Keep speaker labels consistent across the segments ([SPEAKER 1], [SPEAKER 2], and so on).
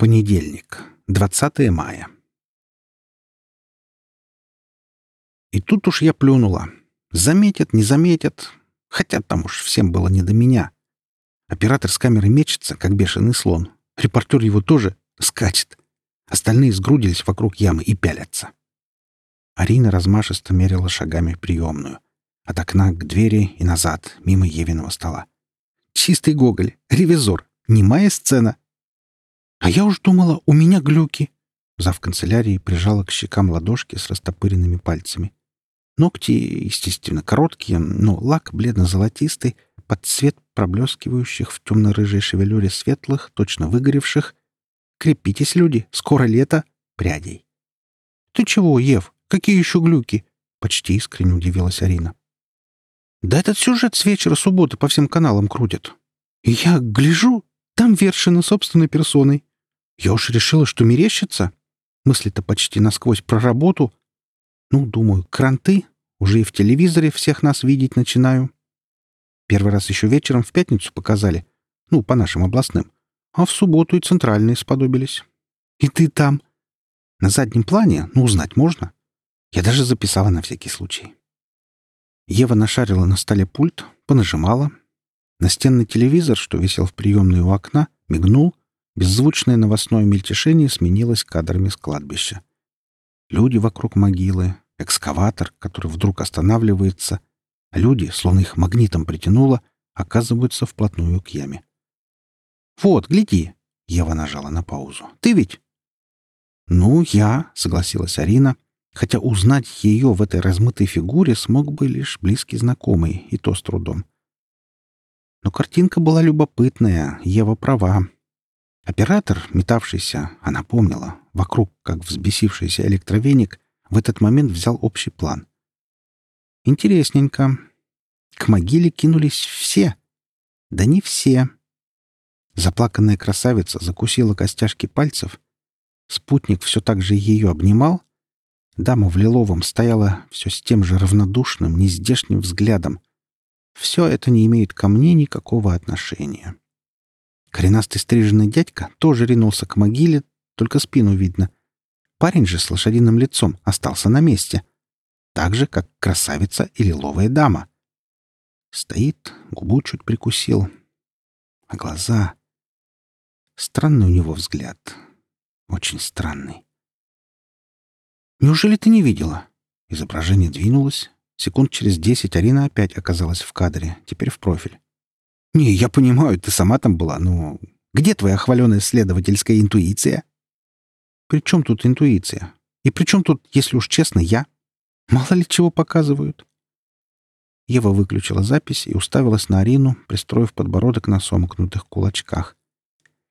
[SPEAKER 1] Понедельник, 20 мая. И тут уж я плюнула. Заметят, не заметят. Хотя там уж всем было не до меня. Оператор с камеры мечется, как бешеный слон. Репортер его тоже скачет. Остальные сгрудились вокруг ямы и пялятся. Арина размашисто мерила шагами приемную. От окна к двери и назад, мимо Евиного стола. Чистый гоголь, ревизор, немая сцена. А я уж думала, у меня глюки. Зав канцелярии прижала к щекам ладошки с растопыренными пальцами. Ногти, естественно, короткие, но лак бледно-золотистый, под цвет проблескивающих в темно-рыжей шевелюре светлых, точно выгоревших. Крепитесь, люди, скоро лето, прядей. «Ты чего, Ев? Какие еще глюки?» — почти искренне удивилась Арина. «Да этот сюжет с вечера субботы по всем каналам крутят. И я гляжу, там Вершина собственной персоной. Я уж решила, что мерещится. Мысли-то почти насквозь про работу. Ну, думаю, кранты. Уже и в телевизоре всех нас видеть начинаю. Первый раз еще вечером в пятницу показали. Ну, по нашим областным. А в субботу и центральные сподобились. И ты там. На заднем плане, ну, узнать можно. Я даже записала на всякий случай. Ева нашарила на столе пульт, понажимала. Настенный телевизор, что висел в приемной у окна, мигнул, Беззвучное новостное мельтешение сменилось кадрами с кладбища. Люди вокруг могилы, экскаватор, который вдруг останавливается, а люди, словно их магнитом притянуло, оказываются вплотную к яме. «Вот, гляди!» — Ева нажала на паузу. «Ты ведь?» «Ну, я», — согласилась Арина, хотя узнать ее в этой размытой фигуре смог бы лишь близкий знакомый, и то с трудом. Но картинка была любопытная, Ева права. Оператор, метавшийся, она помнила, вокруг, как взбесившийся электровеник, в этот момент взял общий план. Интересненько. К могиле кинулись все. Да не все. Заплаканная красавица закусила костяшки пальцев. Спутник все так же ее обнимал. Дама в лиловом стояла все с тем же равнодушным, нездешним взглядом. Все это не имеет ко мне никакого отношения. Коренастый стриженный дядька тоже ринулся к могиле, только спину видно. Парень же с лошадиным лицом остался на месте. Так же, как красавица или лиловая дама. Стоит, губу чуть прикусил. А глаза... Странный у него взгляд. Очень странный. «Неужели ты не видела?» Изображение двинулось. Секунд через десять Арина опять оказалась в кадре, теперь в профиль. «Не, я понимаю, ты сама там была, но где твоя хваленая следовательская интуиция?» «При чем тут интуиция? И при чем тут, если уж честно, я? Мало ли чего показывают». Ева выключила запись и уставилась на Арину, пристроив подбородок на сомкнутых кулачках.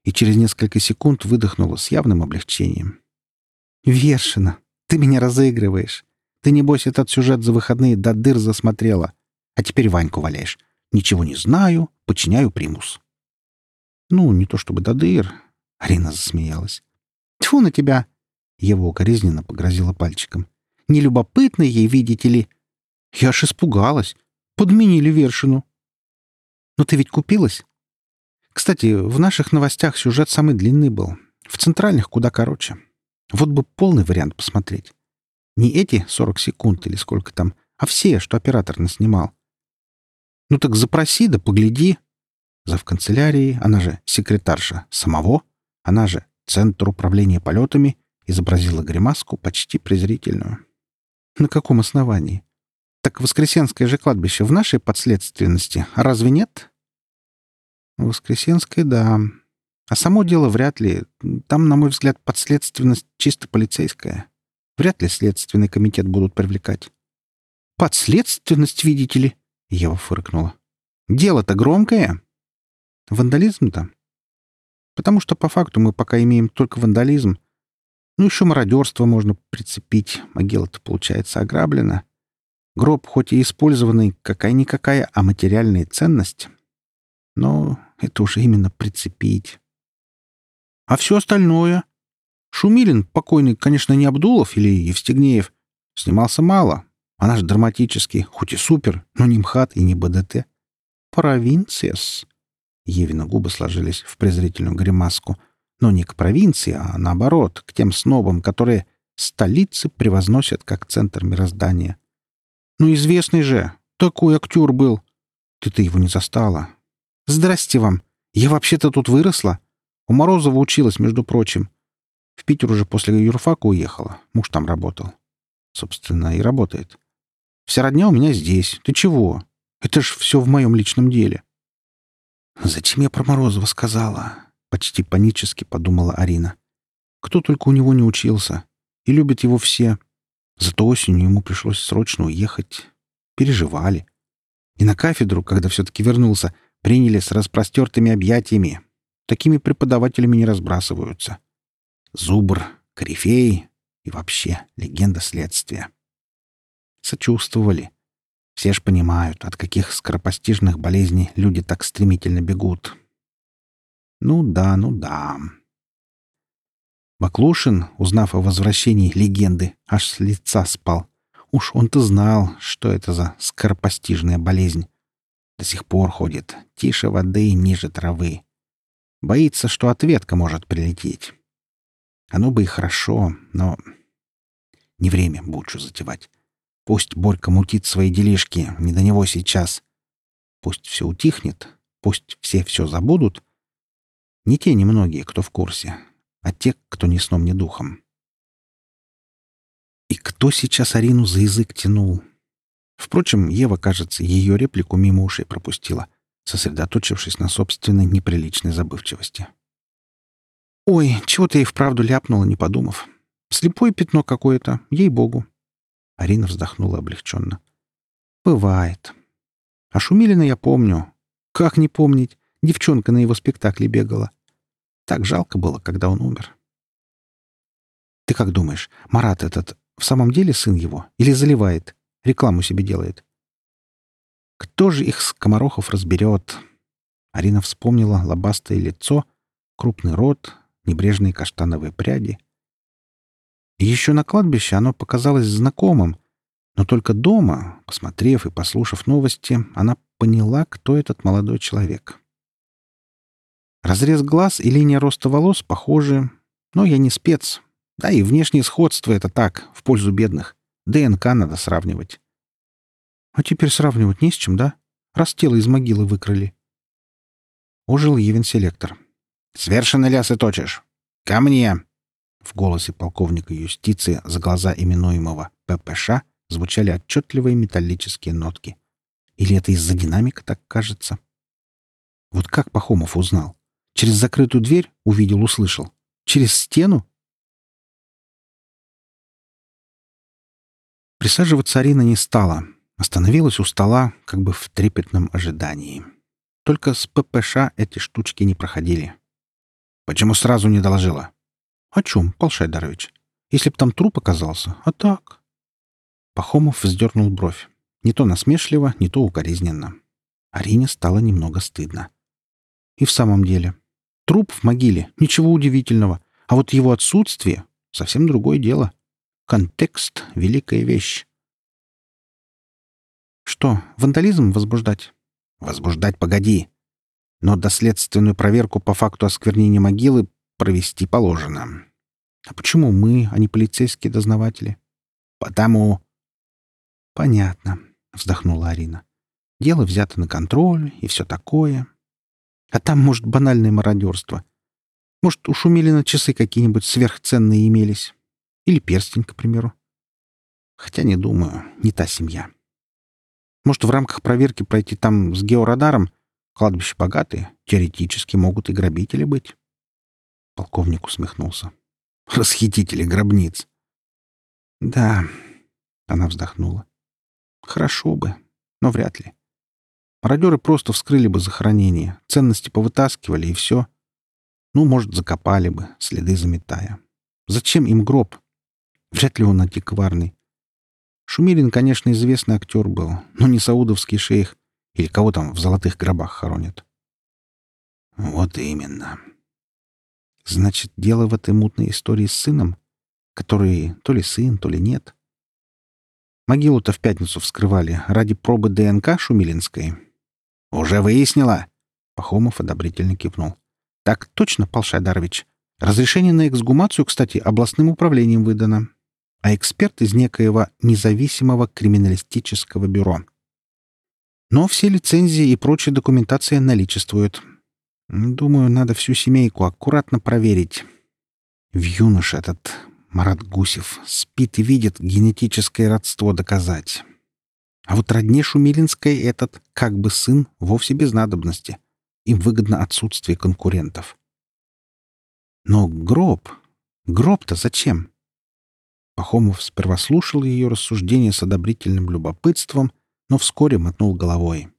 [SPEAKER 1] И через несколько секунд выдохнула с явным облегчением. «Вершина, ты меня разыгрываешь. Ты, небось, этот сюжет за выходные до дыр засмотрела. А теперь Ваньку валяешь. Ничего не знаю, подчиняю примус. Ну, не то чтобы до дыр. Арина засмеялась. Тьфу на тебя! Ева укоризненно погрозила пальчиком. Нелюбопытно ей, видите ли. Я аж испугалась. Подменили вершину. Но ты ведь купилась? Кстати, в наших новостях сюжет самый длинный был. В центральных куда короче. Вот бы полный вариант посмотреть. Не эти 40 секунд или сколько там, а все, что оператор наснимал. Ну так запроси да погляди. Зав канцелярии, она же секретарша самого, она же Центр управления полетами, изобразила гримаску почти презрительную. На каком основании? Так Воскресенское же кладбище в нашей подследственности, разве нет? Воскресенское, да. А само дело вряд ли. Там, на мой взгляд, подследственность чисто полицейская. Вряд ли следственный комитет будут привлекать. Подследственность, видите ли? Ева фыркнула. «Дело-то громкое. Вандализм-то? Потому что по факту мы пока имеем только вандализм. Ну, еще мародерство можно прицепить. Могила-то, получается, ограблена. Гроб хоть и использованный, какая-никакая, а материальная ценность. Но это уже именно прицепить. А все остальное? Шумилин, покойный, конечно, не Абдулов или Евстигнеев, снимался мало, она же драматический, хоть и супер, но не МХАТ и не БДТ. Провинциас. Евина губы сложились в презрительную гримаску. Но не к провинции, а наоборот, к тем снобам, которые столицы превозносят как центр мироздания. Ну, известный же, такой актер был. Ты-то его не застала. Здрасте вам. Я вообще-то тут выросла. У Морозова училась, между прочим. В Питер уже после юрфака уехала. Муж там работал. Собственно, и работает. Вся родня у меня здесь. Ты чего? Это ж все в моем личном деле. Зачем я про Морозова сказала? Почти панически подумала Арина. Кто только у него не учился. И любят его все. Зато осенью ему пришлось срочно уехать. Переживали. И на кафедру, когда все-таки вернулся, приняли с распростертыми объятиями. Такими преподавателями не разбрасываются. Зубр, корифей и вообще легенда следствия. Сочувствовали. Все ж понимают, от каких скоропостижных болезней люди так стремительно бегут. Ну да, ну да. Баклушин, узнав о возвращении легенды, аж с лица спал. Уж он-то знал, что это за скоропостижная болезнь. До сих пор ходит, тише воды, ниже травы. Боится, что ответка может прилететь. Оно бы и хорошо, но не время бучу затевать. Пусть Борька мутит свои делишки, не до него сейчас. Пусть все утихнет, пусть все все забудут. Не те немногие, кто в курсе, а те, кто ни сном, ни духом. И кто сейчас Арину за язык тянул? Впрочем, Ева, кажется, ее реплику мимо ушей пропустила, сосредоточившись на собственной неприличной забывчивости. «Ой, чего-то и вправду ляпнула, не подумав. Слепое пятно какое-то, ей-богу». Арина вздохнула облегченно. «Бывает. А Шумилина я помню. Как не помнить? Девчонка на его спектакле бегала. Так жалко было, когда он умер. Ты как думаешь, Марат этот в самом деле сын его? Или заливает? Рекламу себе делает? Кто же их скоморохов разберет? Арина вспомнила лобастое лицо, крупный рот, небрежные каштановые пряди. Еще на кладбище оно показалось знакомым, но только дома, посмотрев и послушав новости, она поняла, кто этот молодой человек. Разрез глаз и линия роста волос похожи, но я не спец. Да и внешнее сходство — это так, в пользу бедных. ДНК надо сравнивать. А теперь сравнивать не с чем, да? Раз тело из могилы выкрали. Ожил Евин селектор. «Свершенно лясы точишь! Ко мне!» В голосе полковника юстиции за глаза именуемого ППШ звучали отчетливые металлические нотки. Или это из-за динамика так кажется? Вот как Пахомов узнал? Через закрытую дверь увидел, услышал. Через стену? Присаживаться Арина не стала. Остановилась у стола, как бы в трепетном ожидании. Только с ППШ эти штучки не проходили. «Почему сразу не доложила?» «О чем, Пал Шайдарович? Если б там труп оказался, а так...» Пахомов вздернул бровь. Не то насмешливо, не то укоризненно. Арине стало немного стыдно. И в самом деле, Труп в могиле — ничего удивительного. А вот его отсутствие — совсем другое дело. Контекст — великая вещь. Что, вандализм возбуждать? Возбуждать погоди. Но доследственную проверку по факту осквернения могилы провести положено. А почему мы, а не полицейские дознаватели? Потому... Понятно, вздохнула Арина. Дело взято на контроль и все такое. А там, может, банальное мародерство. Может, у Шумилина часы какие-нибудь сверхценные имелись. Или перстень, к примеру. Хотя не думаю, не та семья. Может, в рамках проверки пройти там с георадаром? Кладбище богатые, теоретически могут и грабители быть. Полковник усмехнулся. Расхитители гробниц. Да, она вздохнула. Хорошо бы, но вряд ли. Мародеры просто вскрыли бы захоронение, ценности повытаскивали и все. Ну, может, закопали бы, следы заметая. Зачем им гроб? Вряд ли он антикварный. Шумилин, конечно, известный актер был, но не саудовский шейх или кого там в золотых гробах хоронят. Вот именно. Значит, дело в этой мутной истории с сыном, который то ли сын, то ли нет. Могилу-то в пятницу вскрывали ради пробы ДНК шумилинской. «Уже выяснила?» Пахомов одобрительно кивнул. «Так точно, Пал Шайдарович. Разрешение на эксгумацию, кстати, областным управлением выдано, а эксперт из некоего независимого криминалистического бюро. Но все лицензии и прочая документация наличествуют. Думаю, надо всю семейку аккуратно проверить. В юноше этот Марат Гусев спит и видит генетическое родство доказать. А вот родне Шумилинской этот, как бы сын, вовсе без надобности. Им выгодно отсутствие конкурентов. Но гроб... Гроб-то зачем? Пахомов сперва слушал ее рассуждения с одобрительным любопытством, но вскоре мотнул головой.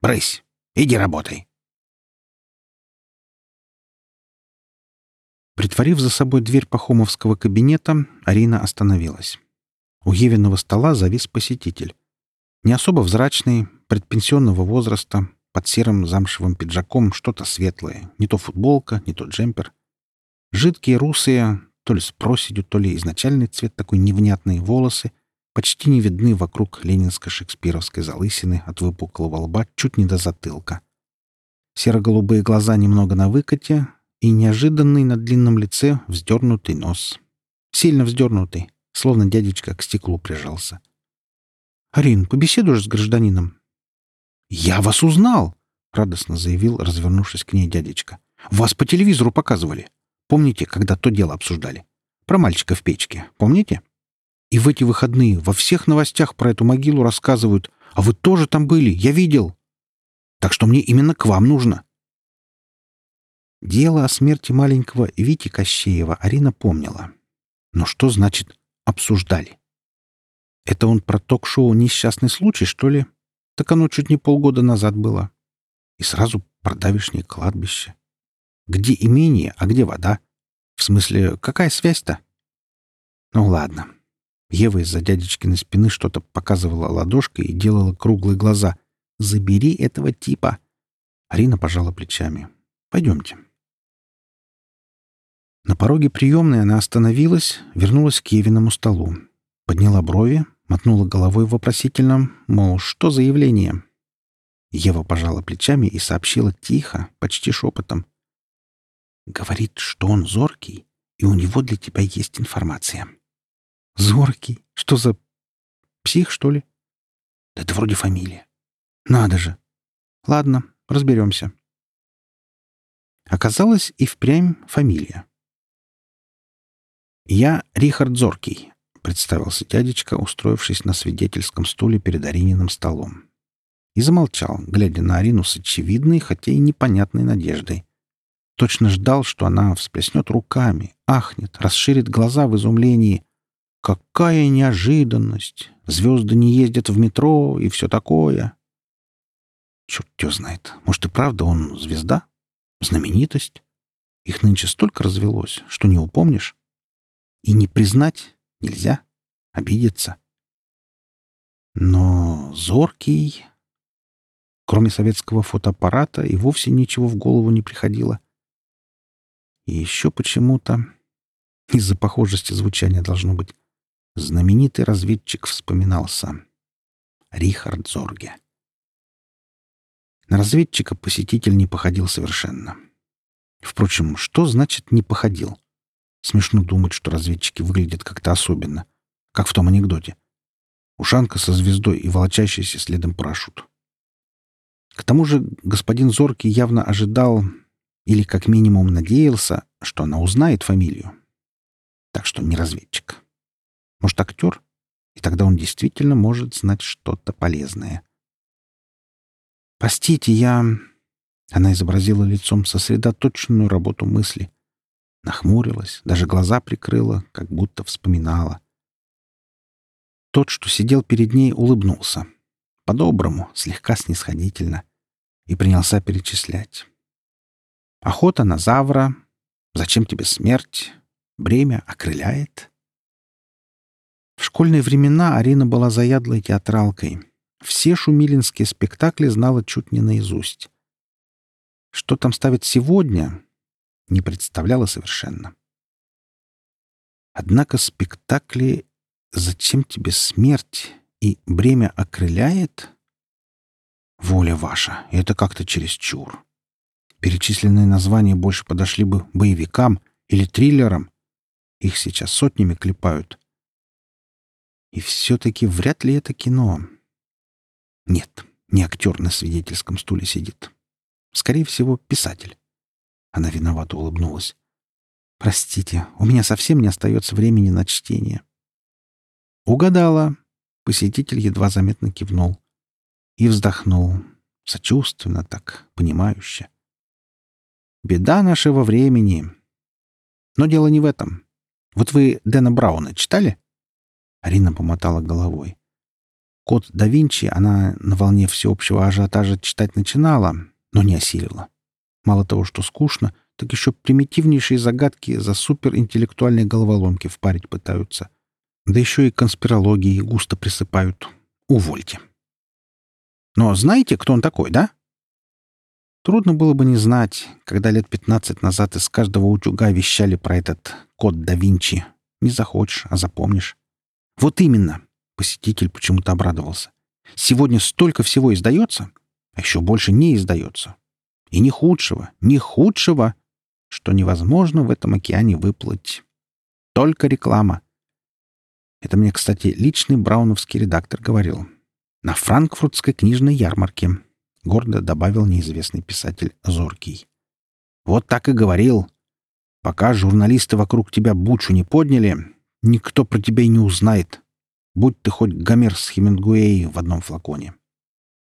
[SPEAKER 1] «Брысь! Иди работай!» Притворив за собой дверь Пахомовского кабинета, Арина остановилась. У Евиного стола завис посетитель. Не особо взрачный, предпенсионного возраста, под серым замшевым пиджаком что-то светлое. Не то футболка, не то джемпер. Жидкие русые, то ли с проседью, то ли изначальный цвет такой невнятные волосы, почти не видны вокруг ленинско-шекспировской залысины от выпуклого лба чуть не до затылка. Серо-голубые глаза немного на выкате и неожиданный на длинном лице вздернутый нос. Сильно вздернутый, словно дядечка к стеклу прижался. «Арин, побеседуешь с гражданином?» «Я вас узнал!» — радостно заявил, развернувшись к ней дядечка. «Вас по телевизору показывали. Помните, когда то дело обсуждали? Про мальчика в печке. Помните?» И в эти выходные во всех новостях про эту могилу рассказывают. А вы тоже там были, я видел. Так что мне именно к вам нужно. Дело о смерти маленького Вити Кощеева Арина помнила. Но что значит «обсуждали»? Это он про ток-шоу «Несчастный случай», что ли? Так оно чуть не полгода назад было. И сразу про давишнее кладбище. Где имение, а где вода? В смысле, какая связь-то? Ну ладно, Ева из-за дядечкиной спины что-то показывала ладошкой и делала круглые глаза. «Забери этого типа!» Арина пожала плечами. «Пойдемте». На пороге приемной она остановилась, вернулась к Евиному столу. Подняла брови, мотнула головой вопросительно, мол, что за явление? Ева пожала плечами и сообщила тихо, почти шепотом. «Говорит, что он зоркий, и у него для тебя есть информация». Зоркий? Что за... Псих, что ли? Да это вроде фамилия. Надо же. Ладно, разберемся. Оказалось, и впрямь фамилия. «Я Рихард Зоркий», — представился дядечка, устроившись на свидетельском стуле перед Арининым столом. И замолчал, глядя на Арину с очевидной, хотя и непонятной надеждой. Точно ждал, что она всплеснет руками, ахнет, расширит глаза в изумлении, Какая неожиданность! Звезды не ездят в метро и все такое. Черт его знает. Может, и правда он звезда? Знаменитость? Их нынче столько развелось, что не упомнишь. И не признать нельзя. Обидеться. Но зоркий... Кроме советского фотоаппарата и вовсе ничего в голову не приходило. И еще почему-то... Из-за похожести звучания должно быть. Знаменитый разведчик вспоминался. Рихард Зорге. На разведчика посетитель не походил совершенно. Впрочем, что значит «не походил»? Смешно думать, что разведчики выглядят как-то особенно, как в том анекдоте. Ушанка со звездой и волочащийся следом парашют. К тому же господин Зоркий явно ожидал или как минимум надеялся, что она узнает фамилию. Так что не разведчик. Может, актер? И тогда он действительно может знать что-то полезное. «Простите, я...» Она изобразила лицом сосредоточенную работу мысли. Нахмурилась, даже глаза прикрыла, как будто вспоминала. Тот, что сидел перед ней, улыбнулся. По-доброму, слегка снисходительно. И принялся перечислять. «Охота на завра. Зачем тебе смерть? Бремя окрыляет. В школьные времена Арина была заядлой театралкой. Все шумилинские спектакли знала чуть не наизусть. Что там ставят сегодня, не представляла совершенно. Однако спектакли «Зачем тебе смерть?» и «Бремя окрыляет» Воля ваша, это как-то чересчур. Перечисленные названия больше подошли бы боевикам Или триллером. Их сейчас сотнями клепают. И все-таки вряд ли это кино. Нет, не актер на свидетельском стуле сидит. Скорее всего, писатель. Она виновато улыбнулась. «Простите, у меня совсем не остается времени на чтение». «Угадала!» — посетитель едва заметно кивнул. И вздохнул. Сочувственно так, понимающе. «Беда нашего времени. Но дело не в этом. Вот вы Дэна Брауна читали?» Арина помотала головой. «Код да Винчи» она на волне всеобщего ажиотажа читать начинала, но не осилила. Мало того, что скучно, так еще примитивнейшие загадки за суперинтеллектуальные головоломки впарить пытаются. Да еще и конспирологии густо присыпают. Увольте. Но знаете, кто он такой, да? Трудно было бы не знать, когда лет пятнадцать назад из каждого утюга вещали про этот код да Винчи. Не захочешь, а запомнишь. Вот именно. Посетитель почему-то обрадовался. Сегодня столько всего издается, а еще больше не издается. И не худшего, не худшего, что невозможно в этом океане выплыть. Только реклама. Это мне, кстати, личный брауновский редактор говорил. На франкфуртской книжной ярмарке. Гордо добавил неизвестный писатель Зоркий. Вот так и говорил. Пока журналисты вокруг тебя бучу не подняли, никто про тебя и не узнает. Будь ты хоть Гомер с Хемингуэй в одном флаконе.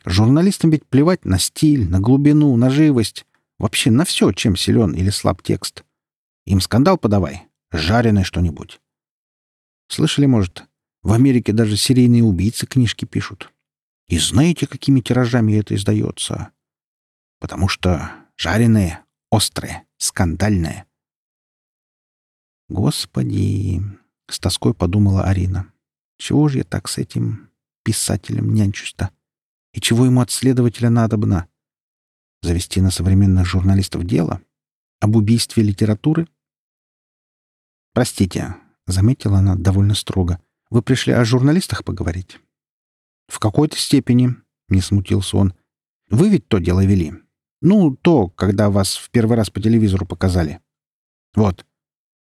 [SPEAKER 1] Журналистам ведь плевать на стиль, на глубину, на живость. Вообще на все, чем силен или слаб текст. Им скандал подавай. Жареное что-нибудь. Слышали, может, в Америке даже серийные убийцы книжки пишут. И знаете, какими тиражами это издается? Потому что жареное, острое, скандальное. Господи, с тоской подумала Арина. Чего же я так с этим писателем нянчусь-то? И чего ему от следователя надобно? Завести на современных журналистов дело? Об убийстве литературы? «Простите», — заметила она довольно строго, — «вы пришли о журналистах поговорить?» «В какой-то степени», — не смутился он. «Вы ведь то дело вели. Ну, то, когда вас в первый раз по телевизору показали. Вот».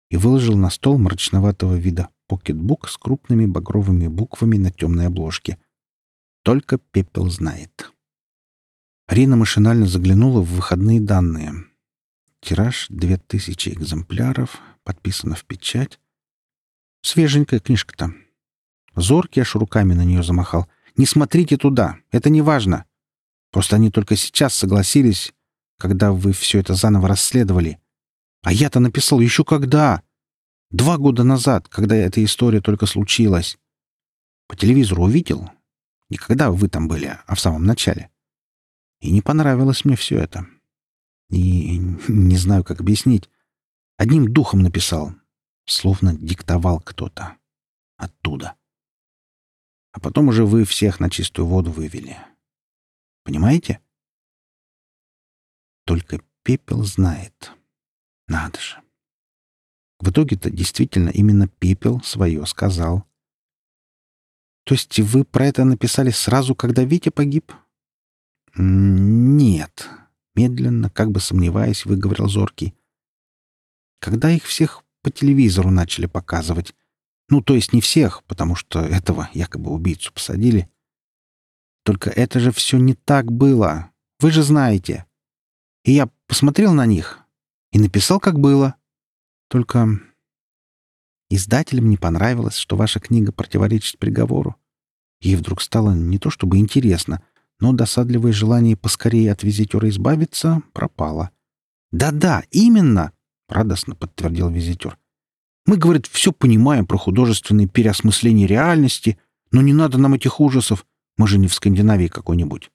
[SPEAKER 1] И выложил на стол мрачноватого вида покетбук с крупными багровыми буквами на темной обложке. Только пепел знает. Рина машинально заглянула в выходные данные. Тираж — две тысячи экземпляров, подписано в печать. Свеженькая книжка-то. Зоркий аж руками на нее замахал. «Не смотрите туда, это не важно. Просто они только сейчас согласились, когда вы все это заново расследовали. А я-то написал еще когда? Два года назад, когда эта история только случилась. По телевизору увидел, не когда вы там были, а в самом начале. И не понравилось мне все это. И не знаю, как объяснить. Одним духом написал, словно диктовал кто-то. Оттуда. А потом уже вы всех на чистую воду вывели. Понимаете? Только пепел знает. Надо же. В итоге-то действительно именно пепел свое сказал. То есть вы про это написали сразу, когда Витя погиб? Нет. Медленно, как бы сомневаясь, выговорил Зоркий. Когда их всех по телевизору начали показывать. Ну, то есть не всех, потому что этого якобы убийцу посадили. Только это же все не так было. Вы же знаете. И я посмотрел на них и написал, как было. Только Издателям не понравилось, что ваша книга противоречит приговору. Ей вдруг стало не то чтобы интересно, но досадливое желание поскорее от визитера избавиться пропало. «Да-да, именно!» — радостно подтвердил визитер. «Мы, говорит, все понимаем про художественное переосмысление реальности, но не надо нам этих ужасов. Мы же не в Скандинавии какой-нибудь».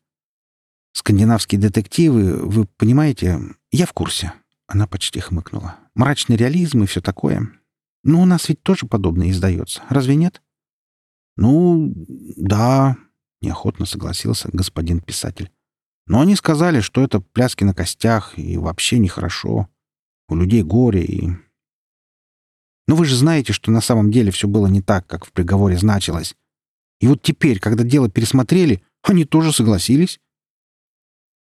[SPEAKER 1] «Скандинавские детективы, вы понимаете, я в курсе». Она почти хмыкнула. «Мрачный реализм и все такое. Ну, у нас ведь тоже подобное издается, разве нет? Ну, да, неохотно согласился господин писатель. Но они сказали, что это пляски на костях и вообще нехорошо. У людей горе и... Но вы же знаете, что на самом деле все было не так, как в приговоре значилось. И вот теперь, когда дело пересмотрели, они тоже согласились.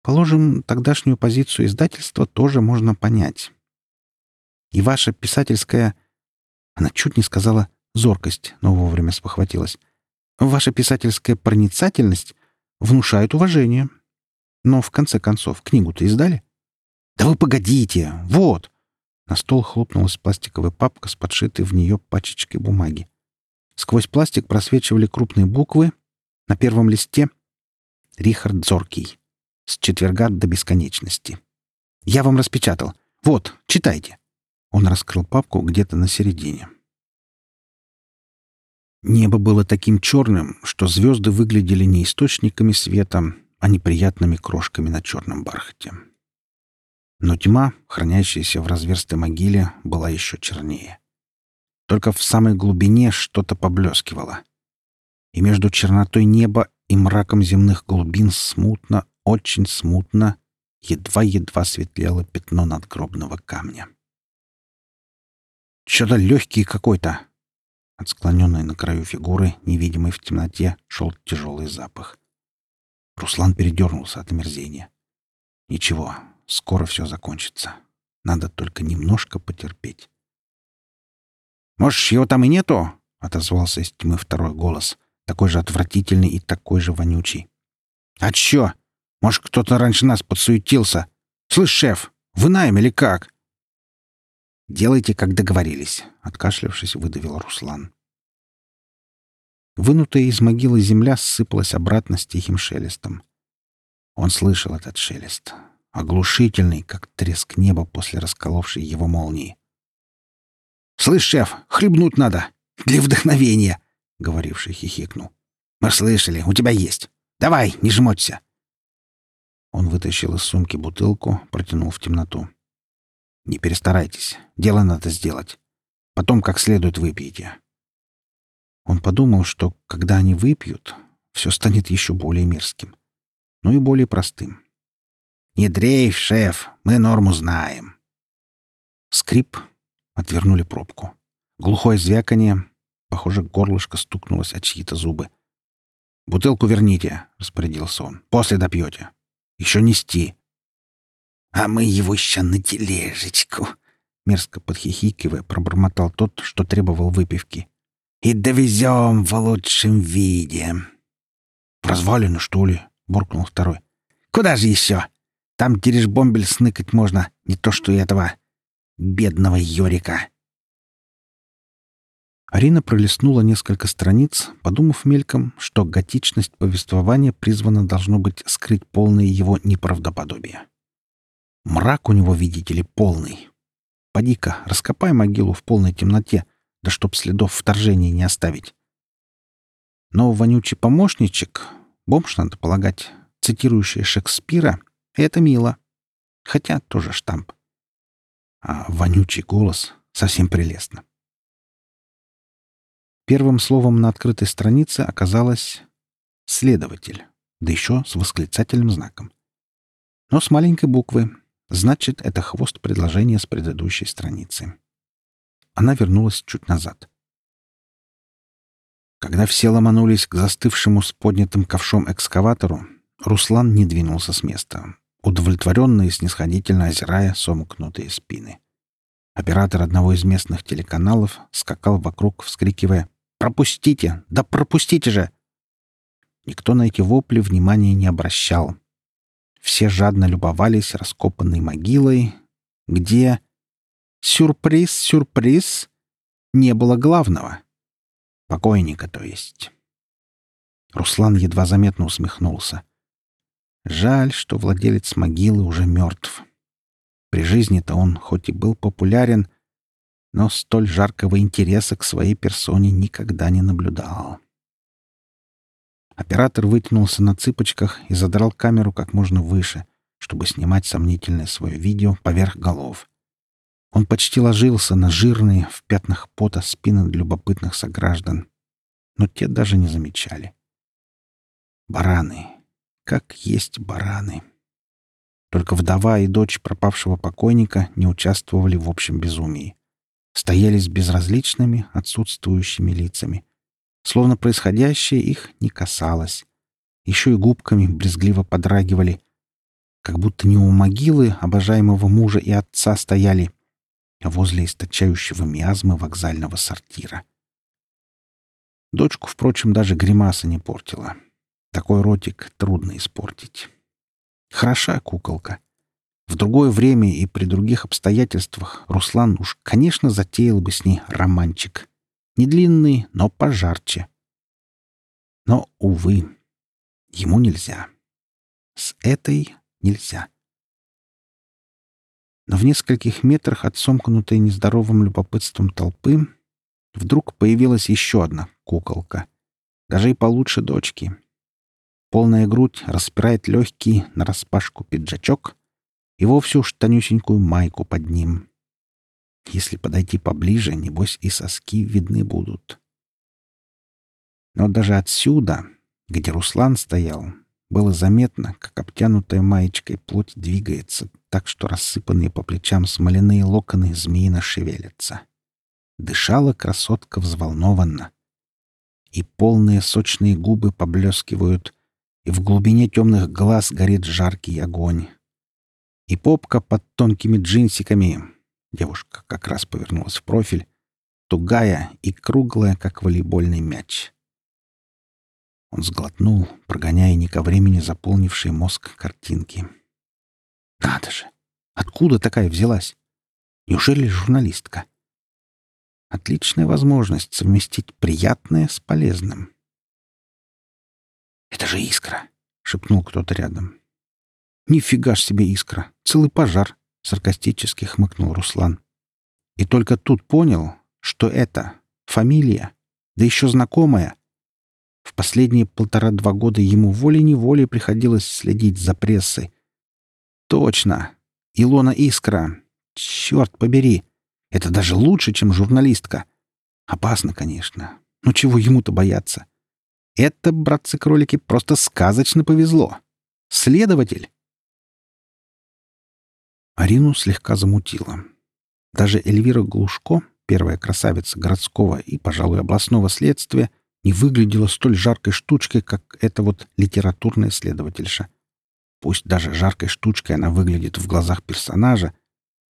[SPEAKER 1] Положим, тогдашнюю позицию издательства тоже можно понять. И ваша писательская...» Она чуть не сказала «зоркость», но вовремя спохватилась. «Ваша писательская проницательность внушает уважение. Но, в конце концов, книгу-то издали?» «Да вы погодите! Вот!» На стол хлопнулась пластиковая папка с подшитой в нее пачечкой бумаги. Сквозь пластик просвечивали крупные буквы. На первом листе — Рихард Зоркий. С четверга до бесконечности. «Я вам распечатал. Вот, читайте». Он раскрыл папку где-то на середине. Небо было таким черным, что звезды выглядели не источниками света, а неприятными крошками на черном бархате. Но тьма, хранящаяся в разверстой могиле, была еще чернее. Только в самой глубине что-то поблескивало. И между чернотой неба и мраком земных глубин смутно, очень смутно, едва-едва светлело пятно надгробного камня. «Что-то легкий какой-то!» От склоненной на краю фигуры, невидимой в темноте, шел тяжелый запах. Руслан передернулся от омерзения. «Ничего, Скоро все закончится. Надо только немножко потерпеть. «Может, его там и нету?» — отозвался из тьмы второй голос, такой же отвратительный и такой же вонючий. «А чё? Может, кто-то раньше нас подсуетился? Слышь, шеф, вы наем или как?» «Делайте, как договорились», — откашлявшись, выдавил Руслан. Вынутая из могилы земля ссыпалась обратно с тихим шелестом. Он слышал этот шелест, оглушительный, как треск неба после расколовшей его молнии. «Слышь, шеф, хлебнуть надо! Для вдохновения!» — говоривший хихикнул. «Мы слышали, у тебя есть. Давай, не жмоться!» Он вытащил из сумки бутылку, протянул в темноту. «Не перестарайтесь. Дело надо сделать. Потом как следует выпейте». Он подумал, что, когда они выпьют, все станет еще более мерзким. Ну и более простым. «Не дрейф, шеф, мы норму знаем». Скрип. Отвернули пробку. Глухое звяканье. Похоже, горлышко стукнулось от чьи-то зубы. «Бутылку верните», — распорядился он. «После допьете. Еще нести». «А мы его еще на тележечку», — мерзко подхихикивая, пробормотал тот, что требовал выпивки. «И довезем в лучшем виде». «В развалины, что ли?» — буркнул второй. «Куда же еще?» Там дирижбомбель сныкать можно, не то что и этого бедного Йорика. Арина пролистнула несколько страниц, подумав мельком, что готичность повествования призвана должно быть скрыть полное его неправдоподобие. Мрак у него, видите ли, полный. Поди-ка, раскопай могилу в полной темноте, да чтоб следов вторжения не оставить. Но вонючий помощничек, бомж, надо полагать, цитирующий Шекспира, это мило. Хотя тоже штамп. А вонючий голос совсем прелестно. Первым словом на открытой странице оказалось «следователь», да еще с восклицательным знаком. Но с маленькой буквы. Значит, это хвост предложения с предыдущей страницы. Она вернулась чуть назад. Когда все ломанулись к застывшему с поднятым ковшом экскаватору, Руслан не двинулся с места, удовлетворенно и снисходительно озирая сомкнутые спины. Оператор одного из местных телеканалов скакал вокруг, вскрикивая «Пропустите! Да пропустите же!» Никто на эти вопли внимания не обращал. Все жадно любовались раскопанной могилой, где... Сюрприз, сюрприз! Не было главного. Покойника, то есть. Руслан едва заметно усмехнулся. Жаль, что владелец могилы уже мертв. При жизни-то он хоть и был популярен, но столь жаркого интереса к своей персоне никогда не наблюдал. Оператор вытянулся на цыпочках и задрал камеру как можно выше, чтобы снимать сомнительное свое видео поверх голов. Он почти ложился на жирные в пятнах пота спины любопытных сограждан, но те даже не замечали. Бараны, как есть бараны. Только вдова и дочь пропавшего покойника не участвовали в общем безумии. Стояли с безразличными, отсутствующими лицами. Словно происходящее их не касалось. Еще и губками брезгливо подрагивали. Как будто не у могилы обожаемого мужа и отца стояли, возле источающего миазмы вокзального сортира. Дочку, впрочем, даже гримаса не портила. Такой ротик трудно испортить. Хороша куколка. В другое время и при других обстоятельствах Руслан уж, конечно, затеял бы с ней романчик. Не длинный, но пожарче. Но, увы, ему нельзя. С этой нельзя. Но в нескольких метрах от сомкнутой нездоровым любопытством толпы вдруг появилась еще одна куколка. Даже и получше дочки. Полная грудь распирает легкий нараспашку пиджачок и вовсе уж тонюсенькую майку под ним. Если подойти поближе, небось и соски видны будут. Но даже отсюда, где Руслан стоял, было заметно, как обтянутая маечкой плоть двигается, так что рассыпанные по плечам смоляные локоны змеино шевелятся. Дышала красотка взволнованно. И полные сочные губы поблескивают, и в глубине темных глаз горит жаркий огонь. И попка под тонкими джинсиками, девушка как раз повернулась в профиль, тугая и круглая, как волейбольный мяч. Он сглотнул, прогоняя не ко времени заполнивший мозг картинки. «Надо же! Откуда такая взялась? Неужели журналистка?» Отличная возможность совместить приятное с полезным. «Это же искра!» — шепнул кто-то рядом. «Нифига ж себе искра! Целый пожар!» — саркастически хмыкнул Руслан. И только тут понял, что это фамилия, да еще знакомая, в последние полтора-два года ему волей-неволей приходилось следить за прессой. Точно! Илона Искра! Черт побери! Это даже лучше, чем журналистка. Опасно, конечно. Но чего ему-то бояться? Это, братцы-кролики, просто сказочно повезло. Следователь! Арину слегка замутило. Даже Эльвира Глушко, первая красавица городского и, пожалуй, областного следствия, не выглядела столь жаркой штучкой, как эта вот литературная следовательша. Пусть даже жаркой штучкой она выглядит в глазах персонажа,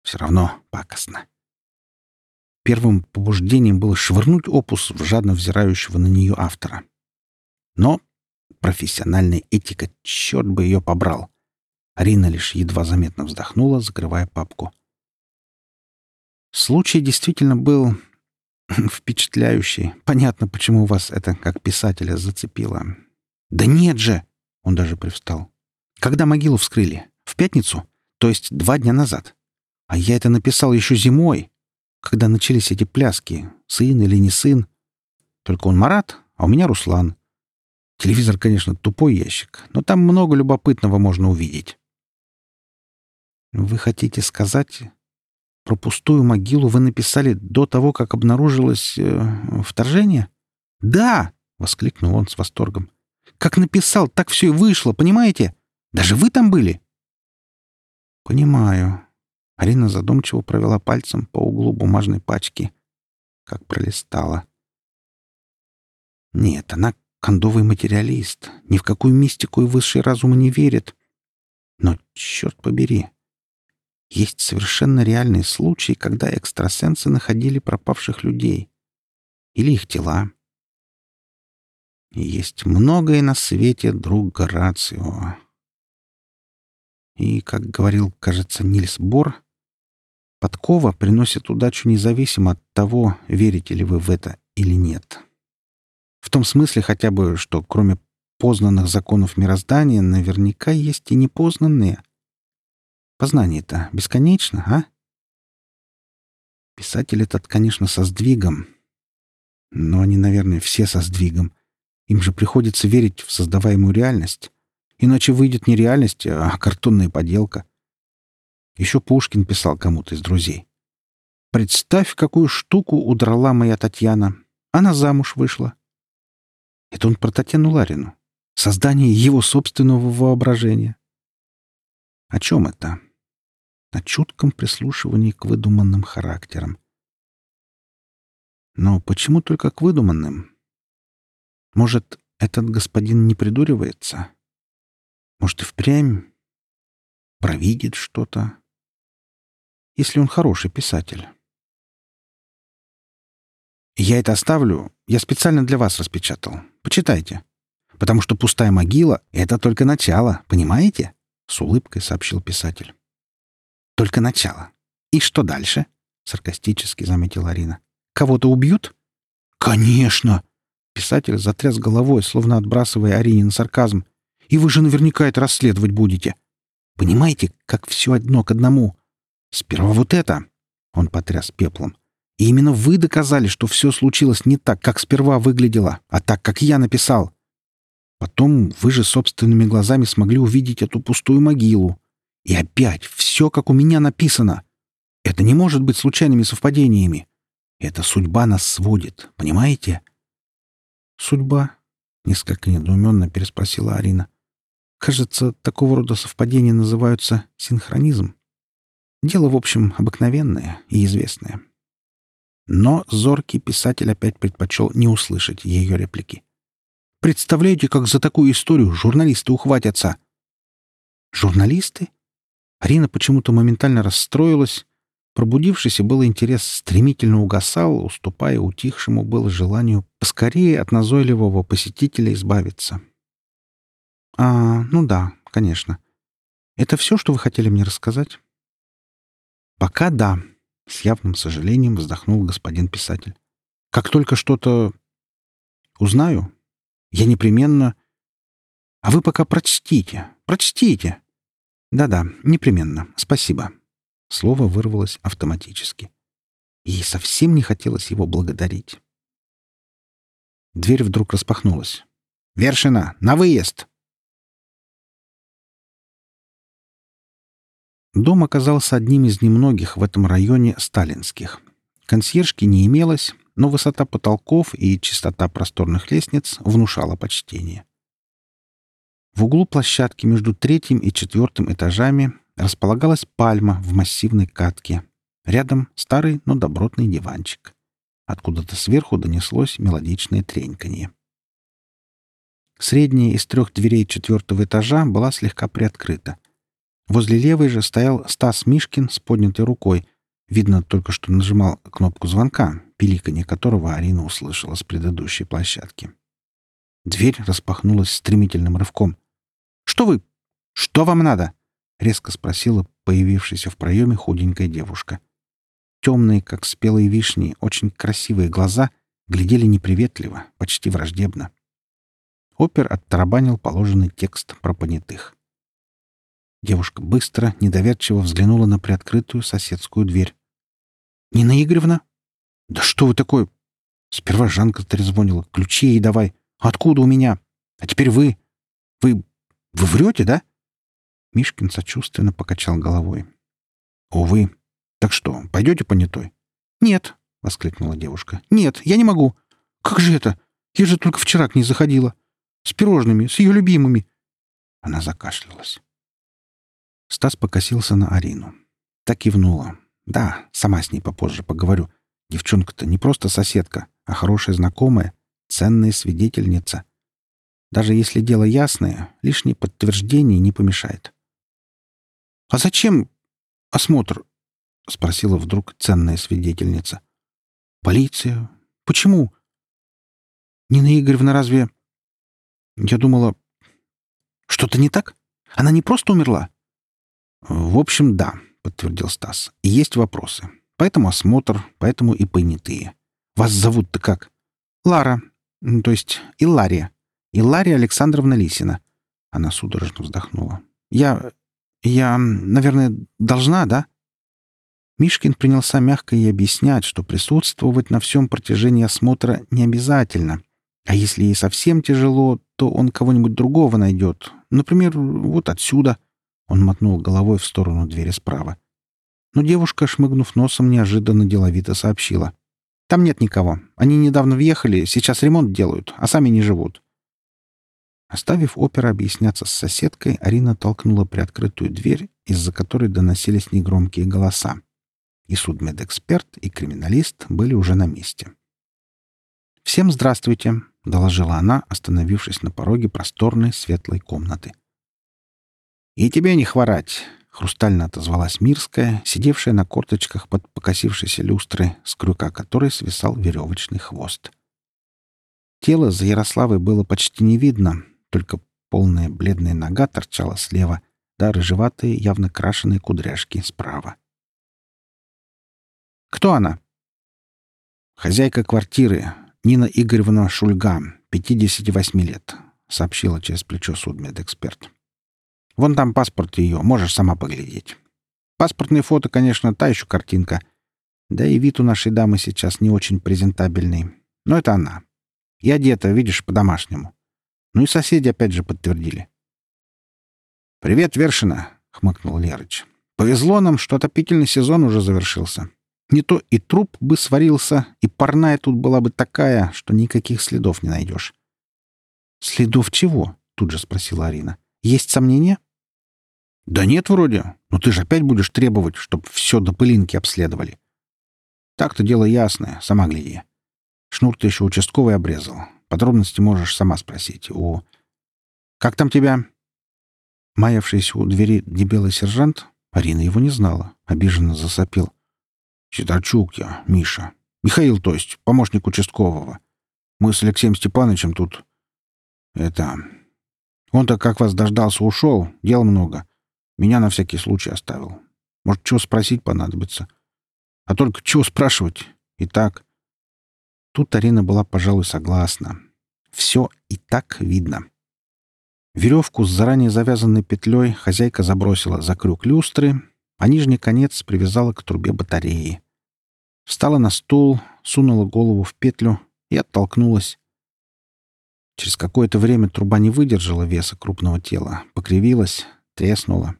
[SPEAKER 1] все равно пакостно. Первым побуждением было швырнуть опус в жадно взирающего на нее автора. Но профессиональная этика, черт бы ее побрал. Арина лишь едва заметно вздохнула, закрывая папку. Случай действительно был Впечатляющий. Понятно, почему вас это как писателя зацепило. Да нет же! Он даже привстал. Когда могилу вскрыли? В пятницу? То есть два дня назад. А я это написал еще зимой, когда начались эти пляски. Сын или не сын. Только он Марат, а у меня Руслан. Телевизор, конечно, тупой ящик, но там много любопытного можно увидеть. Вы хотите сказать, про пустую могилу вы написали до того, как обнаружилось э, вторжение? Да! воскликнул он с восторгом. Как написал, так все и вышло, понимаете? Даже вы там были? Понимаю. Арина задумчиво провела пальцем по углу бумажной пачки, как пролистала. Нет, она кондовый материалист, ни в какую мистику и высший разум не верит. Но, черт побери, есть совершенно реальные случаи, когда экстрасенсы находили пропавших людей. Или их тела. Есть многое на свете, друг Горацио. И, как говорил, кажется, Нильс Бор, подкова приносит удачу независимо от того, верите ли вы в это или нет. В том смысле хотя бы, что кроме познанных законов мироздания наверняка есть и непознанные — Познание-то бесконечно, а? Писатель этот, конечно, со сдвигом. Но они, наверное, все со сдвигом. Им же приходится верить в создаваемую реальность. Иначе выйдет не реальность, а картонная поделка. Еще Пушкин писал кому-то из друзей. «Представь, какую штуку удрала моя Татьяна. Она замуж вышла». Это он про Татьяну Ларину. Создание его собственного воображения. О чем это? На чутком прислушивании к выдуманным характерам. Но почему только к выдуманным? Может, этот господин не придуривается? Может, и впрямь провидит что-то? если он хороший писатель. Я это оставлю. Я специально для вас распечатал. Почитайте. Потому что пустая могила — это только начало, понимаете? С улыбкой сообщил писатель. Только начало. И что дальше? Саркастически заметила Арина. Кого-то убьют? Конечно! Писатель затряс головой, словно отбрасывая Аринин сарказм. И вы же наверняка это расследовать будете. Понимаете, как все одно к одному. Сперва вот это. Он потряс пеплом. И именно вы доказали, что все случилось не так, как сперва выглядело, а так, как я написал. Потом вы же собственными глазами смогли увидеть эту пустую могилу. И опять все, как у меня написано. Это не может быть случайными совпадениями. Эта судьба нас сводит, понимаете? Судьба? Несколько недоуменно переспросила Арина. Кажется, такого рода совпадения называются синхронизм. Дело, в общем, обыкновенное и известное. Но зоркий писатель опять предпочел не услышать ее реплики. «Представляете, как за такую историю журналисты ухватятся?» «Журналисты?» Арина почему-то моментально расстроилась. Пробудившийся был интерес стремительно угасал, уступая утихшему было желанию поскорее от назойливого посетителя избавиться. «А, ну да, конечно. Это все, что вы хотели мне рассказать?» «Пока да», с явным сожалением вздохнул господин писатель. «Как только что-то узнаю, я непременно... А вы пока прочтите, прочтите!» «Да-да, непременно. Спасибо». Слово вырвалось автоматически. Ей совсем не хотелось его благодарить. Дверь вдруг распахнулась. «Вершина, на выезд!» Дом оказался одним из немногих в этом районе сталинских. Консьержки не имелось, но высота потолков и чистота просторных лестниц внушала почтение. В углу площадки между третьим и четвертым этажами располагалась пальма в массивной катке. Рядом старый, но добротный диванчик. Откуда-то сверху донеслось мелодичное треньканье. Средняя из трех дверей четвертого этажа была слегка приоткрыта — Возле левой же стоял Стас Мишкин с поднятой рукой. Видно только, что нажимал кнопку звонка, пиликанье которого Арина услышала с предыдущей площадки. Дверь распахнулась стремительным рывком. «Что вы? Что вам надо?» — резко спросила появившаяся в проеме худенькая девушка. Темные, как спелые вишни, очень красивые глаза глядели неприветливо, почти враждебно. Опер оттарабанил положенный текст про понятых. Девушка быстро, недоверчиво взглянула на приоткрытую соседскую дверь. «Нина Игоревна?» «Да что вы такое?» Сперва Жанка трезвонила. «Ключи ей давай. Откуда у меня? А теперь вы. Вы... вы врете, да?» Мишкин сочувственно покачал головой. «Увы. Так что, пойдете понятой?» «Нет», — воскликнула девушка. «Нет, я не могу. Как же это? Я же только вчера к ней заходила. С пирожными, с ее любимыми». Она закашлялась. Стас покосился на Арину. Так кивнула. «Да, сама с ней попозже поговорю. Девчонка-то не просто соседка, а хорошая знакомая, ценная свидетельница. Даже если дело ясное, лишнее подтверждение не помешает». «А зачем осмотр?» — спросила вдруг ценная свидетельница. «Полиция? Почему?» «Нина Игоревна разве...» «Я думала...» «Что-то не так? Она не просто умерла?» «В общем, да», — подтвердил Стас. «И есть вопросы. Поэтому осмотр, поэтому и понятые. Вас зовут-то как?» «Лара. То есть Илария. Илария Александровна Лисина». Она судорожно вздохнула. «Я... я, наверное, должна, да?» Мишкин принялся мягко ей объяснять, что присутствовать на всем протяжении осмотра не обязательно. А если ей совсем тяжело, то он кого-нибудь другого найдет. Например, вот отсюда — он мотнул головой в сторону двери справа. Но девушка, шмыгнув носом, неожиданно деловито сообщила. «Там нет никого. Они недавно въехали, сейчас ремонт делают, а сами не живут». Оставив опера объясняться с соседкой, Арина толкнула приоткрытую дверь, из-за которой доносились негромкие голоса. И судмедэксперт, и криминалист были уже на месте. «Всем здравствуйте», — доложила она, остановившись на пороге просторной светлой комнаты. «И тебе не хворать!» — хрустально отозвалась Мирская, сидевшая на корточках под покосившейся люстрой, с крюка которой свисал веревочный хвост. Тело за Ярославой было почти не видно, только полная бледная нога торчала слева, да рыжеватые, явно крашеные кудряшки справа. «Кто она?» «Хозяйка квартиры, Нина Игоревна Шульга, 58 лет», — сообщила через плечо судмедэксперт. «Вон там паспорт ее, можешь сама поглядеть. Паспортные фото, конечно, та еще картинка. Да и вид у нашей дамы сейчас не очень презентабельный. Но это она. И одета, видишь, по-домашнему. Ну и соседи опять же подтвердили. «Привет, Вершина!» — хмыкнул Лерыч. «Повезло нам, что отопительный сезон уже завершился. Не то и труп бы сварился, и парная тут была бы такая, что никаких следов не найдешь». «Следов чего?» — тут же спросила Арина. «Есть сомнения?» «Да нет, вроде. Но ты же опять будешь требовать, чтобы все до пылинки обследовали». «Так-то дело ясное, сама гляди. Шнур ты еще участковый обрезал. Подробности можешь сама спросить. У... Как там тебя?» Маявшийся у двери дебелый сержант, Арина его не знала, обиженно засопил. «Сидорчук я, Миша. Михаил, то есть, помощник участкового. Мы с Алексеем Степановичем тут... Это... Он-то как вас дождался, ушел. Дел много. Меня на всякий случай оставил. Может, чего спросить понадобится. А только чего спрашивать? И так. Тут Арина была, пожалуй, согласна. Все и так видно. Веревку с заранее завязанной петлей хозяйка забросила за крюк люстры, а нижний конец привязала к трубе батареи. Встала на стул, сунула голову в петлю и оттолкнулась. Через какое-то время труба не выдержала веса крупного тела, покривилась, треснула.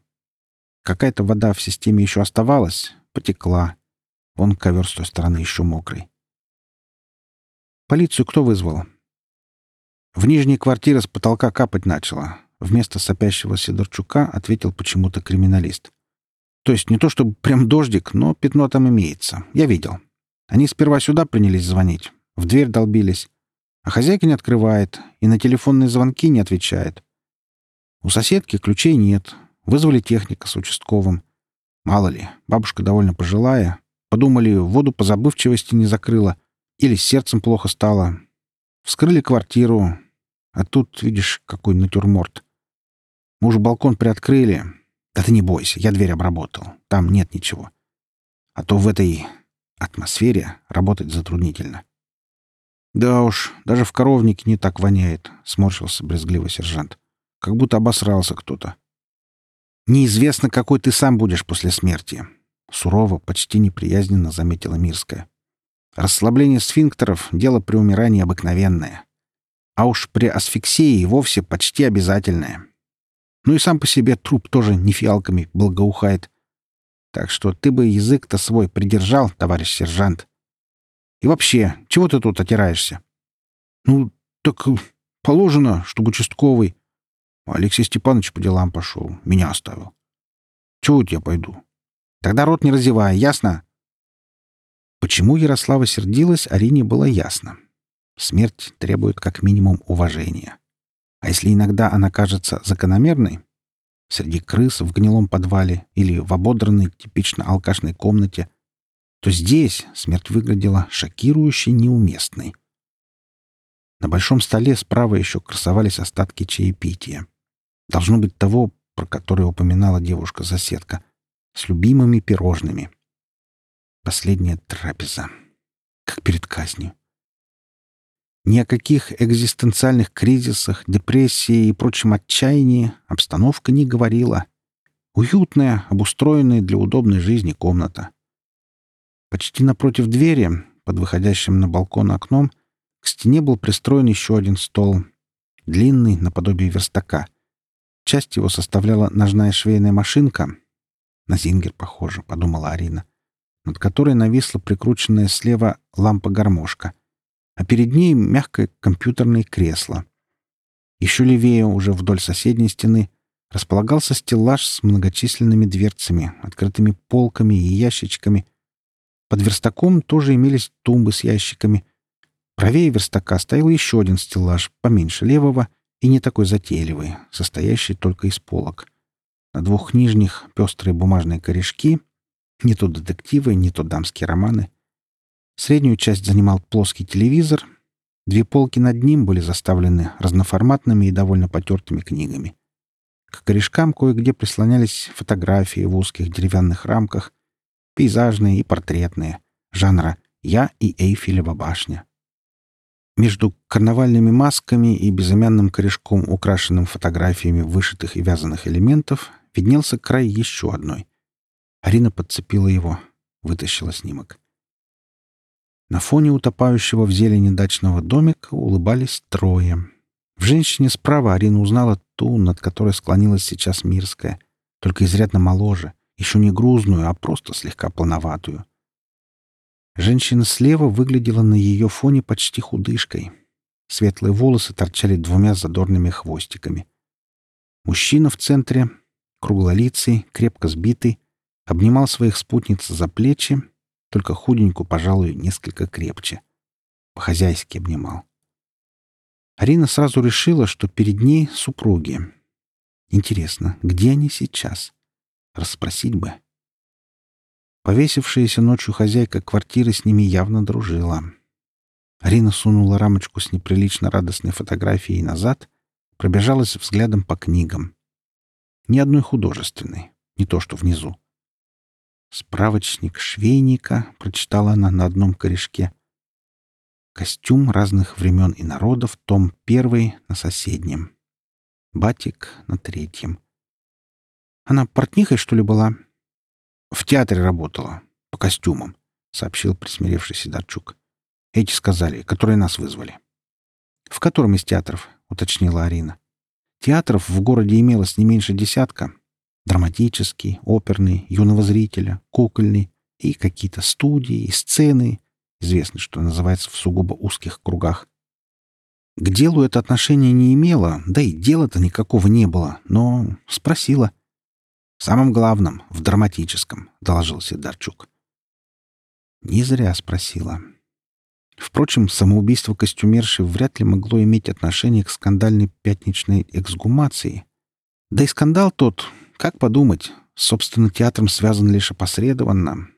[SPEAKER 1] Какая-то вода в системе еще оставалась, потекла. Вон ковер с той стороны еще мокрый. Полицию кто вызвал? В нижней квартире с потолка капать начало. Вместо сопящего Сидорчука ответил почему-то криминалист. То есть не то чтобы прям дождик, но пятно там имеется. Я видел. Они сперва сюда принялись звонить. В дверь долбились. А хозяйка не открывает и на телефонные звонки не отвечает. У соседки ключей нет. Вызвали техника с участковым. Мало ли, бабушка довольно пожилая. Подумали, воду по забывчивости не закрыла. Или сердцем плохо стало. Вскрыли квартиру. А тут, видишь, какой натюрморт. Мы уже балкон приоткрыли. Да ты не бойся, я дверь обработал. Там нет ничего. А то в этой атмосфере работать затруднительно. Да уж, даже в коровнике не так воняет, сморщился брезгливо сержант. Как будто обосрался кто-то. Неизвестно, какой ты сам будешь после смерти. Сурово, почти неприязненно заметила Мирская. Расслабление сфинктеров — дело при умирании обыкновенное. А уж при асфиксии вовсе почти обязательное. Ну и сам по себе труп тоже не фиалками благоухает. Так что ты бы язык-то свой придержал, товарищ сержант. И вообще, чего ты тут отираешься? Ну, так положено, чтобы участковый. Алексей Степанович по делам пошел, меня оставил. Чего я пойду? Тогда рот не разевай, ясно? Почему Ярослава сердилась, Арине было ясно. Смерть требует как минимум уважения. А если иногда она кажется закономерной, среди крыс в гнилом подвале или в ободранной, типично алкашной комнате, то здесь смерть выглядела шокирующе неуместной. На большом столе справа еще красовались остатки чаепития. Должно быть того, про которое упоминала девушка-соседка, с любимыми пирожными — Последняя трапеза. Как перед казнью. Ни о каких экзистенциальных кризисах, депрессии и прочем отчаянии обстановка не говорила. Уютная, обустроенная для удобной жизни комната. Почти напротив двери, под выходящим на балкон окном, к стене был пристроен еще один стол. Длинный, наподобие верстака. Часть его составляла ножная швейная машинка. На зингер похоже, подумала Арина над которой нависла прикрученная слева лампа-гармошка, а перед ней мягкое компьютерное кресло. Еще левее, уже вдоль соседней стены, располагался стеллаж с многочисленными дверцами, открытыми полками и ящичками. Под верстаком тоже имелись тумбы с ящиками. Правее верстака стоял еще один стеллаж, поменьше левого и не такой затейливый, состоящий только из полок. На двух нижних пестрые бумажные корешки. Не то детективы, не то дамские романы. Среднюю часть занимал плоский телевизор. Две полки над ним были заставлены разноформатными и довольно потертыми книгами. К корешкам кое-где прислонялись фотографии в узких деревянных рамках, пейзажные и портретные, жанра «Я и Эйфелева башня». Между карнавальными масками и безымянным корешком, украшенным фотографиями вышитых и вязаных элементов, виднелся край еще одной. Арина подцепила его, вытащила снимок. На фоне утопающего в зелени дачного домика улыбались трое. В женщине справа Арина узнала ту, над которой склонилась сейчас Мирская, только изрядно моложе, еще не грузную, а просто слегка плановатую. Женщина слева выглядела на ее фоне почти худышкой. Светлые волосы торчали двумя задорными хвостиками. Мужчина в центре, круглолицый, крепко сбитый, обнимал своих спутниц за плечи, только худенькую, пожалуй, несколько крепче. По-хозяйски обнимал. Арина сразу решила, что перед ней супруги. Интересно, где они сейчас? Расспросить бы. Повесившаяся ночью хозяйка квартиры с ними явно дружила. Арина сунула рамочку с неприлично радостной фотографией назад, пробежалась взглядом по книгам. Ни одной художественной, не то что внизу. «Справочник швейника», — прочитала она на одном корешке. «Костюм разных времен и народов», том первый на соседнем. «Батик» на третьем. «Она портнихой, что ли, была?» «В театре работала. По костюмам», — сообщил присмиревший Сидорчук. «Эти сказали, которые нас вызвали». «В котором из театров?» — уточнила Арина. «Театров в городе имелось не меньше десятка. Драматический, оперный, юного зрителя, кукольный и какие-то студии, и сцены. Известно, что называется в сугубо узких кругах. К делу это отношение не имело, да и дела-то никакого не было, но спросила — «В самом главном, в драматическом», — доложил Сидорчук. Не зря спросила. Впрочем, самоубийство костюмерши вряд ли могло иметь отношение к скандальной пятничной эксгумации. Да и скандал тот, как подумать, собственно, театром связан лишь опосредованно.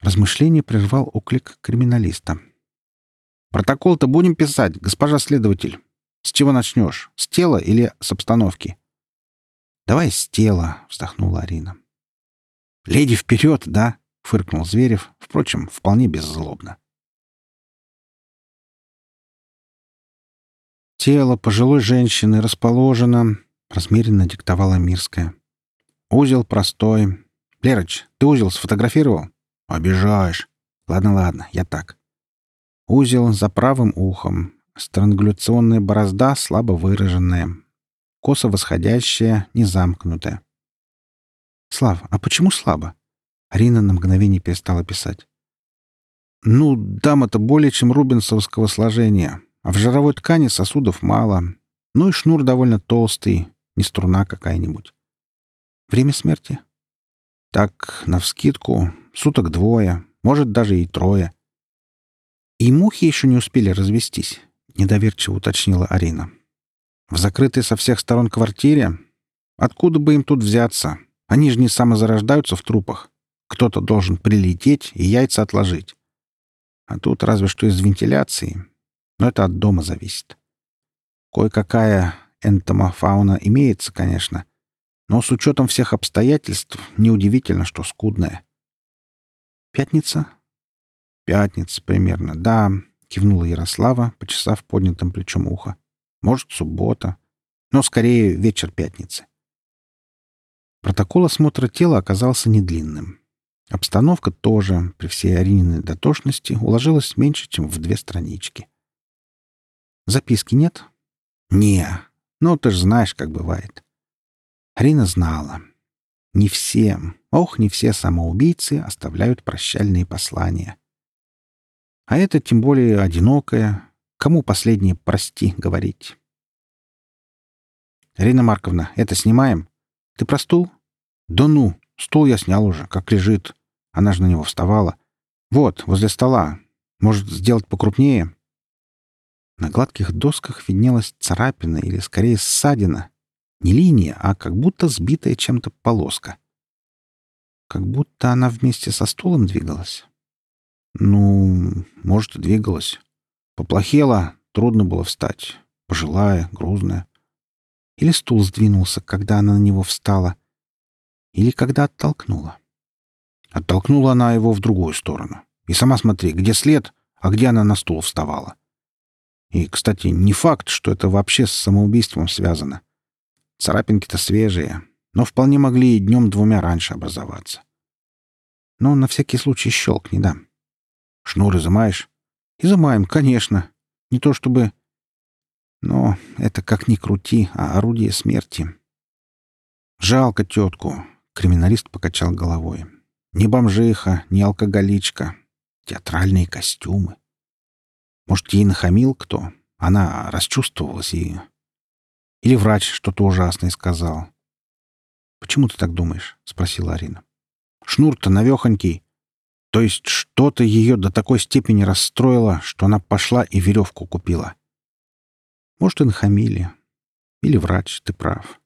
[SPEAKER 1] Размышление прервал оклик криминалиста. «Протокол-то будем писать, госпожа следователь. С чего начнешь? С тела или с обстановки?» «Давай с тела», — вздохнула Арина. «Леди вперед, да?» — фыркнул Зверев, впрочем, вполне беззлобно. Тело пожилой женщины расположено, размеренно диктовала Мирская. Узел простой. Лерыч, ты узел сфотографировал? Обижаешь. Ладно, ладно, я так. Узел за правым ухом. Странгуляционная борозда слабо выраженная косо восходящая, незамкнутая. «Слав, а почему слабо?» Арина на мгновение перестала писать. «Ну, дама-то более чем рубинсовского сложения, а в жировой ткани сосудов мало. Ну и шнур довольно толстый, не струна какая-нибудь. Время смерти?» «Так, навскидку, суток двое, может, даже и трое». «И мухи еще не успели развестись», — недоверчиво уточнила Арина. В закрытой со всех сторон квартире? Откуда бы им тут взяться? Они же не самозарождаются в трупах. Кто-то должен прилететь и яйца отложить. А тут разве что из вентиляции. Но это от дома зависит. Кое-какая энтомофауна имеется, конечно. Но с учетом всех обстоятельств неудивительно, что скудная. «Пятница?» «Пятница примерно, да», — кивнула Ярослава, почесав поднятым плечом ухо. Может, суббота. Но скорее вечер пятницы. Протокол осмотра тела оказался недлинным. Обстановка тоже, при всей Арининой дотошности, уложилась меньше, чем в две странички. Записки нет? Не. Ну, ты же знаешь, как бывает. Арина знала. Не все, ох, не все самоубийцы оставляют прощальные послания. А это тем более одинокая, Кому последнее «прости» говорить? «Ирина Марковна, это снимаем? Ты про стул?» «Да ну! Стул я снял уже, как лежит. Она же на него вставала. Вот, возле стола. Может, сделать покрупнее?» На гладких досках виднелась царапина или, скорее, ссадина. Не линия, а как будто сбитая чем-то полоска. Как будто она вместе со стулом двигалась. Ну, может, и двигалась. Поплохела, трудно было встать. Пожилая, грузная. Или стул сдвинулся, когда она на него встала. Или когда оттолкнула. Оттолкнула она его в другую сторону. И сама смотри, где след, а где она на стул вставала. И, кстати, не факт, что это вообще с самоубийством связано. Царапинки-то свежие, но вполне могли и днем-двумя раньше образоваться. Но на всякий случай щелкни, да. Шнур изымаешь? Изымаем, конечно. Не то чтобы... Но это как ни крути, а орудие смерти. Жалко тетку. Криминалист покачал головой. Ни бомжиха, ни алкоголичка. Театральные костюмы. Может, ей нахамил кто? Она расчувствовалась и... Или врач что-то ужасное сказал. «Почему ты так думаешь?» — спросила Арина. «Шнур-то навехонький. То есть что-то ее до такой степени расстроило, что она пошла и веревку купила. Может, и нахамили. Или врач, ты прав.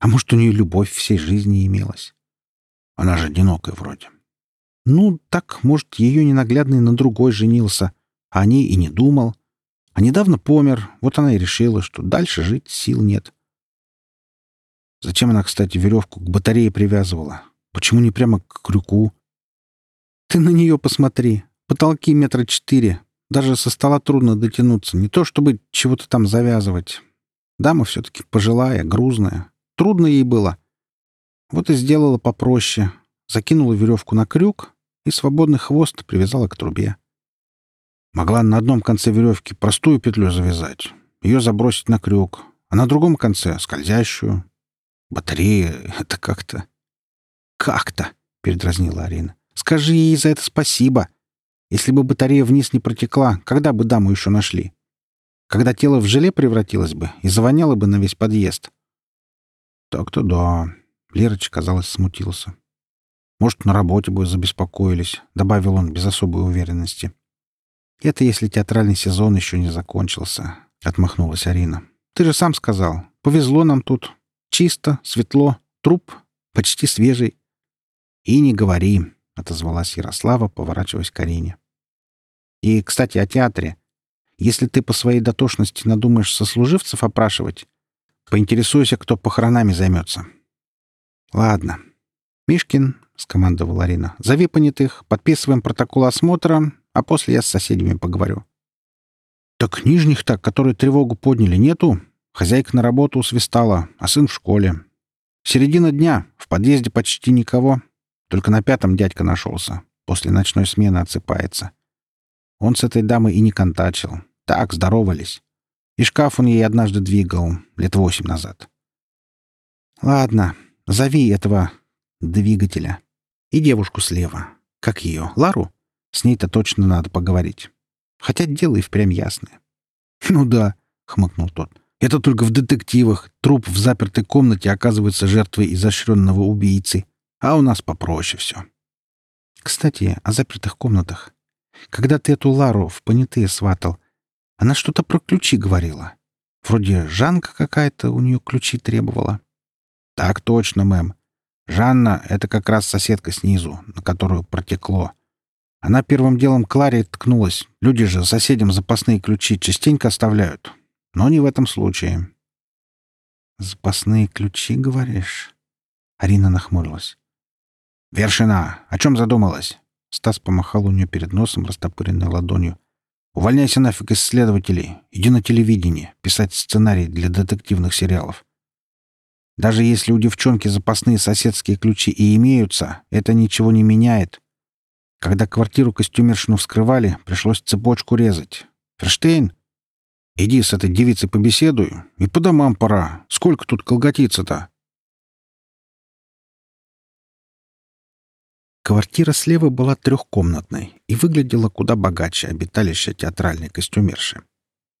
[SPEAKER 1] А может, у нее любовь всей жизни имелась. Она же одинокая вроде. Ну, так, может, ее ненаглядный на другой женился, а о ней и не думал. А недавно помер, вот она и решила, что дальше жить сил нет. Зачем она, кстати, веревку к батарее привязывала? Почему не прямо к крюку? Ты на нее посмотри. Потолки метра четыре. Даже со стола трудно дотянуться. Не то, чтобы чего-то там завязывать. Дама все-таки пожилая, грузная. Трудно ей было. Вот и сделала попроще. Закинула веревку на крюк и свободный хвост привязала к трубе. Могла на одном конце веревки простую петлю завязать, ее забросить на крюк, а на другом конце — скользящую. Батарея — это как-то... «Как-то!» — передразнила Арина. «Скажи ей за это спасибо. Если бы батарея вниз не протекла, когда бы даму еще нашли? Когда тело в желе превратилось бы и завоняло бы на весь подъезд?» «Так-то да», Лерыч, казалось, смутился. «Может, на работе бы забеспокоились», — добавил он без особой уверенности. «Это если театральный сезон еще не закончился», — отмахнулась Арина. «Ты же сам сказал. Повезло нам тут. Чисто, светло, труп почти свежий». «И не говори», — отозвалась Ярослава, поворачиваясь к Арине. «И, кстати, о театре. Если ты по своей дотошности надумаешь сослуживцев опрашивать, поинтересуйся, кто похоронами займется. «Ладно. Мишкин, — скомандовала Арина, — зови понятых, подписываем протокол осмотра, а после я с соседями поговорю». «Так нижних-то, которые тревогу подняли, нету. Хозяйка на работу усвистала, а сын в школе. Середина дня, в подъезде почти никого. Только на пятом дядька нашелся. После ночной смены отсыпается. Он с этой дамой и не контачил. Так, здоровались. И шкаф он ей однажды двигал, лет восемь назад. «Ладно, Зови этого двигателя. И девушку слева. Как ее? Лару? С ней-то точно надо поговорить. Хотя дело и впрямь ясное. «Ну да», — хмыкнул тот. «Это только в детективах. Труп в запертой комнате оказывается жертвой изощренного убийцы. А у нас попроще все». «Кстати, о запертых комнатах. Когда ты эту Лару в понятые сватал, она что-то про ключи говорила. Вроде Жанка какая-то у нее ключи требовала». «Так точно, мэм. Жанна — это как раз соседка снизу, на которую протекло. Она первым делом к Ларе ткнулась. Люди же соседям запасные ключи частенько оставляют. Но не в этом случае». «Запасные ключи, говоришь?» Арина нахмурилась. «Вершина, о чем задумалась?» Стас помахал у нее перед носом растопыренной ладонью. «Увольняйся нафиг из следователей. Иди на телевидение, писать сценарий для детективных сериалов. Даже если у девчонки запасные соседские ключи и имеются, это ничего не меняет. Когда квартиру костюмершину вскрывали, пришлось цепочку резать. Ферштейн, иди с этой девицей побеседуй, и по домам пора. Сколько тут колготиться-то? Квартира слева была трехкомнатной и выглядела куда богаче обиталища театральной костюмерши.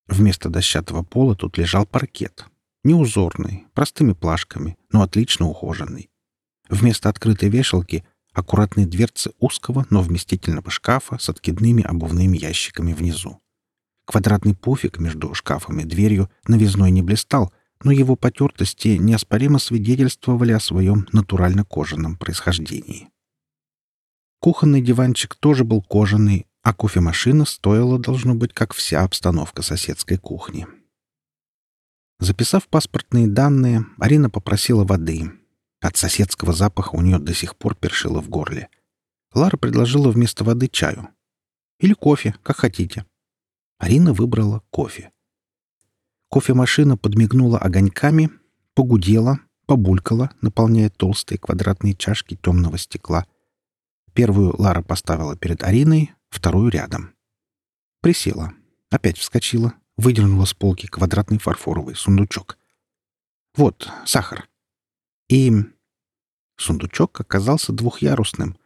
[SPEAKER 1] Вместо дощатого пола тут лежал паркет, Неузорный, простыми плашками, но отлично ухоженный. Вместо открытой вешалки — аккуратные дверцы узкого, но вместительного шкафа с откидными обувными ящиками внизу. Квадратный пуфик между шкафом и дверью новизной не блистал, но его потертости неоспоримо свидетельствовали о своем натурально-кожаном происхождении. Кухонный диванчик тоже был кожаный, а кофемашина стоила, должно быть, как вся обстановка соседской кухни. Записав паспортные данные, Арина попросила воды. От соседского запаха у нее до сих пор першило в горле. Лара предложила вместо воды чаю. Или кофе, как хотите. Арина выбрала кофе. Кофемашина подмигнула огоньками, погудела, побулькала, наполняя толстые квадратные чашки темного стекла. Первую Лара поставила перед Ариной, вторую рядом. Присела. Опять вскочила, выдернула с полки квадратный фарфоровый сундучок. «Вот, сахар». И сундучок оказался двухъярусным.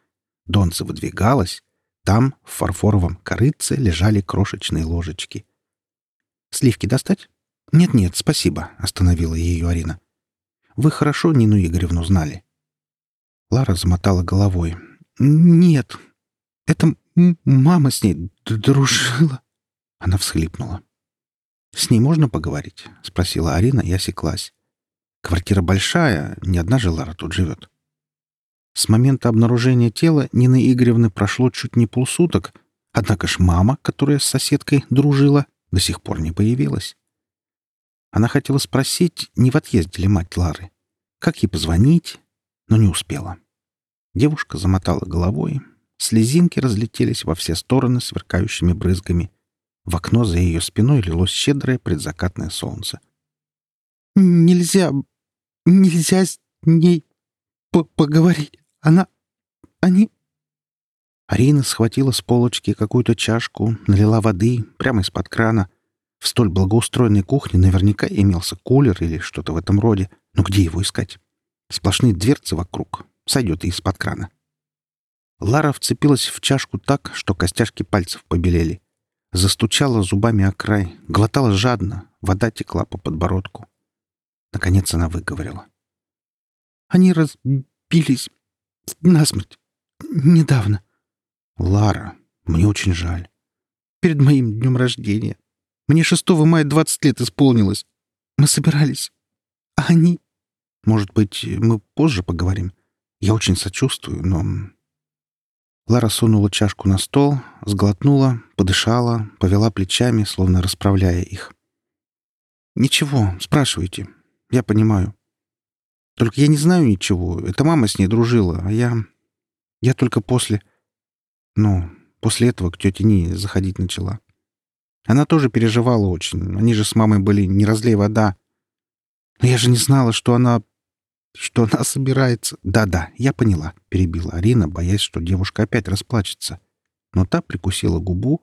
[SPEAKER 1] Донце выдвигалось. Там, в фарфоровом корыце, лежали крошечные ложечки. «Сливки достать?» «Нет-нет, спасибо», — остановила ее Арина. «Вы хорошо Нину Игоревну знали?» Лара замотала головой. «Нет, это мама с ней дружила». Она всхлипнула. «С ней можно поговорить?» — спросила Арина и осеклась. «Квартира большая, не одна же Лара тут живет». С момента обнаружения тела Нины Игоревны прошло чуть не полсуток, однако ж мама, которая с соседкой дружила, до сих пор не появилась. Она хотела спросить, не в отъезде ли мать Лары, как ей позвонить, но не успела. Девушка замотала головой, слезинки разлетелись во все стороны сверкающими брызгами. В окно за ее спиной лилось щедрое предзакатное солнце. «Нельзя... нельзя с ней по поговорить. Она... они...» Арина схватила с полочки какую-то чашку, налила воды прямо из-под крана, в столь благоустроенной кухне наверняка имелся кулер или что-то в этом роде. Но где его искать? Сплошные дверцы вокруг. Сойдет из-под крана. Лара вцепилась в чашку так, что костяшки пальцев побелели. Застучала зубами о край, глотала жадно, вода текла по подбородку. Наконец она выговорила. «Они разбились насмерть. Недавно». «Лара, мне очень жаль. Перед моим днем рождения. Мне 6 мая 20 лет исполнилось. Мы собирались. А они... Может быть, мы позже поговорим? Я очень сочувствую, но...» Лара сунула чашку на стол, сглотнула, подышала, повела плечами, словно расправляя их. «Ничего, спрашивайте. Я понимаю. Только я не знаю ничего. Это мама с ней дружила, а я... Я только после... Ну, после этого к тете Нине заходить начала. Она тоже переживала очень. Они же с мамой были не разлей вода. Но я же не знала, что она... что она собирается... Да-да, я поняла, — перебила Арина, боясь, что девушка опять расплачется. Но та прикусила губу,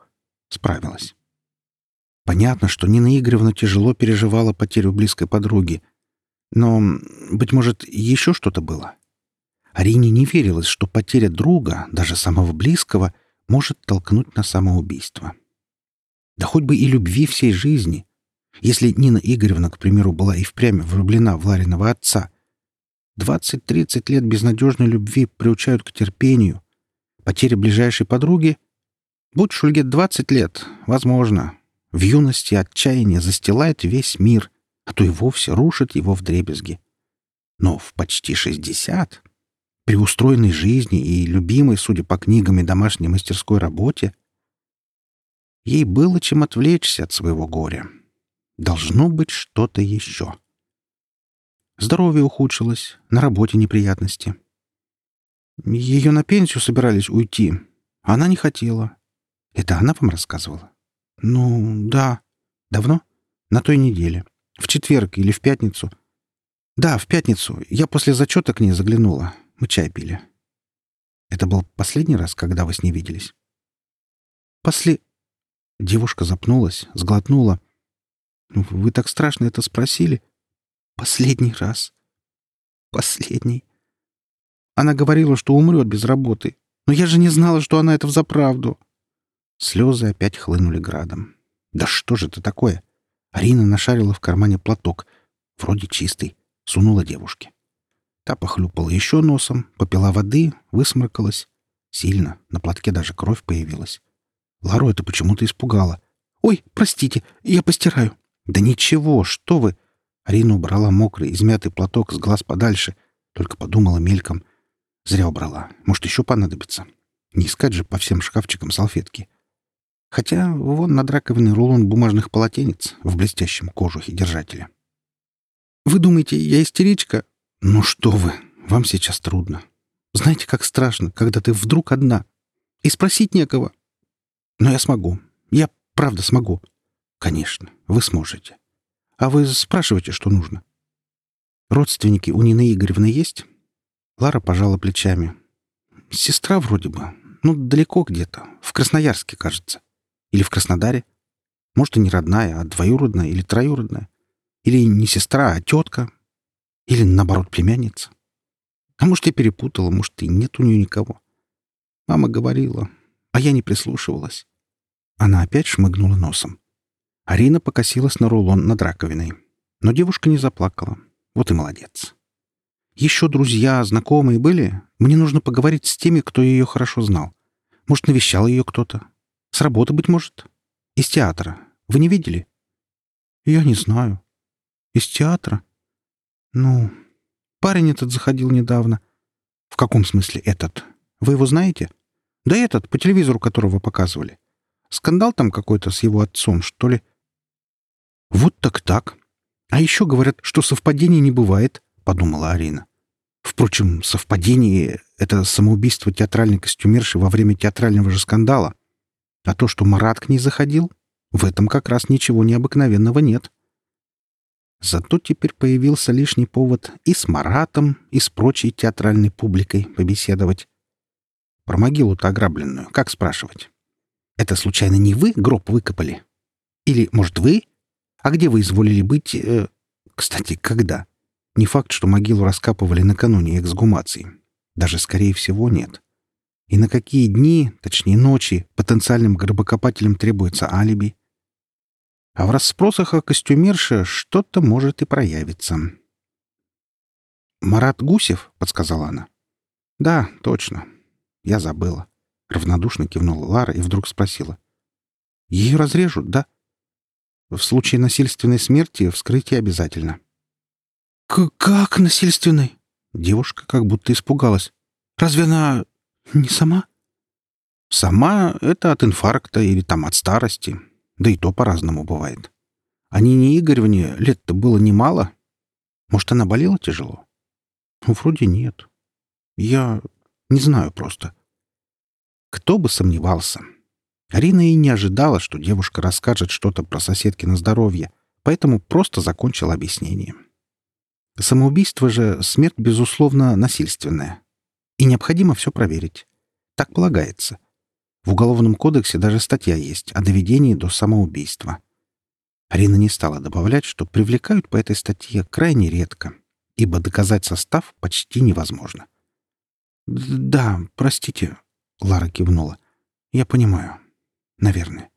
[SPEAKER 1] справилась. Понятно, что Нина Игоревна тяжело переживала потерю близкой подруги. Но, быть может, еще что-то было. Арине не верилось, что потеря друга, даже самого близкого, может толкнуть на самоубийство. Да хоть бы и любви всей жизни. Если Нина Игоревна, к примеру, была и впрямь влюблена в Лариного отца. Двадцать-тридцать лет безнадежной любви приучают к терпению. Потеря ближайшей подруги? Будь Шульгет двадцать лет, возможно. В юности отчаяние застилает весь мир, а то и вовсе рушит его в дребезги. Но в почти шестьдесят, при устроенной жизни и любимой, судя по книгам и домашней мастерской работе, Ей было чем отвлечься от своего горя. Должно быть что-то еще. Здоровье ухудшилось, на работе неприятности. Ее на пенсию собирались уйти. Она не хотела. Это она вам рассказывала? Ну, да. Давно? На той неделе. В четверг или в пятницу. Да, в пятницу. Я после зачета к ней заглянула. Мы чай пили. Это был последний раз, когда вы с ней виделись? После... Девушка запнулась, сглотнула. «Вы так страшно это спросили?» «Последний раз. Последний. Она говорила, что умрет без работы. Но я же не знала, что она это взаправду». Слезы опять хлынули градом. «Да что же это такое?» Арина нашарила в кармане платок. Вроде чистый. Сунула девушке. Та похлюпала еще носом, попила воды, высморкалась. Сильно, на платке даже кровь появилась. Лару это почему-то испугало. «Ой, простите, я постираю». «Да ничего, что вы!» Арина убрала мокрый, измятый платок с глаз подальше, только подумала мельком. Зря убрала. Может, еще понадобится. Не искать же по всем шкафчикам салфетки. Хотя вон над раковиной рулон бумажных полотенец в блестящем кожухе держателя. «Вы думаете, я истеричка?» «Ну что вы, вам сейчас трудно. Знаете, как страшно, когда ты вдруг одна. И спросить некого. Но я смогу. Я правда смогу. Конечно, вы сможете. А вы спрашиваете, что нужно. Родственники у Нины Игоревны есть? Лара пожала плечами. Сестра вроде бы. Ну, далеко где-то. В Красноярске, кажется. Или в Краснодаре. Может, и не родная, а двоюродная или троюродная. Или не сестра, а тетка. Или, наоборот, племянница. А может, я перепутала, может, и нет у нее никого. Мама говорила, а я не прислушивалась. Она опять шмыгнула носом. Арина покосилась на рулон над раковиной. Но девушка не заплакала. Вот и молодец. Еще друзья, знакомые были? Мне нужно поговорить с теми, кто ее хорошо знал. Может, навещал ее кто-то? С работы, быть может? Из театра. Вы не видели? Я не знаю. Из театра? Ну, парень этот заходил недавно. В каком смысле этот? Вы его знаете? Да этот, по телевизору которого показывали. Скандал там какой-то с его отцом, что ли? Вот так так. А еще говорят, что совпадений не бывает, подумала Арина. Впрочем, совпадение — это самоубийство театральной костюмерши во время театрального же скандала. А то, что Марат к ней заходил, в этом как раз ничего необыкновенного нет. Зато теперь появился лишний повод и с Маратом, и с прочей театральной публикой побеседовать. Про могилу-то ограбленную, как спрашивать? Это случайно не вы гроб выкопали? Или, может, вы? А где вы изволили быть... Э, кстати, когда? Не факт, что могилу раскапывали накануне эксгумации. Даже, скорее всего, нет. И на какие дни, точнее ночи, потенциальным гробокопателям требуется алиби? А в расспросах о костюмерше что-то может и проявиться. «Марат Гусев?» — подсказала она. «Да, точно. Я забыла». Равнодушно кивнула Лара и вдруг спросила. «Ее разрежут, да?» «В случае насильственной смерти вскрытие обязательно». «Как насильственной?» Девушка как будто испугалась. «Разве она не сама?» «Сама — это от инфаркта или там от старости. Да и то по-разному бывает. А Нине Игоревне лет-то было немало. Может, она болела тяжело? Ну, вроде нет. Я не знаю просто. Кто бы сомневался. Арина и не ожидала, что девушка расскажет что-то про соседки на здоровье, поэтому просто закончила объяснение. Самоубийство же — смерть, безусловно, насильственная. И необходимо все проверить. Так полагается. В Уголовном кодексе даже статья есть о доведении до самоубийства. Арина не стала добавлять, что привлекают по этой статье крайне редко, ибо доказать состав почти невозможно. «Да, простите», — Лара кивнула. «Я понимаю. Наверное.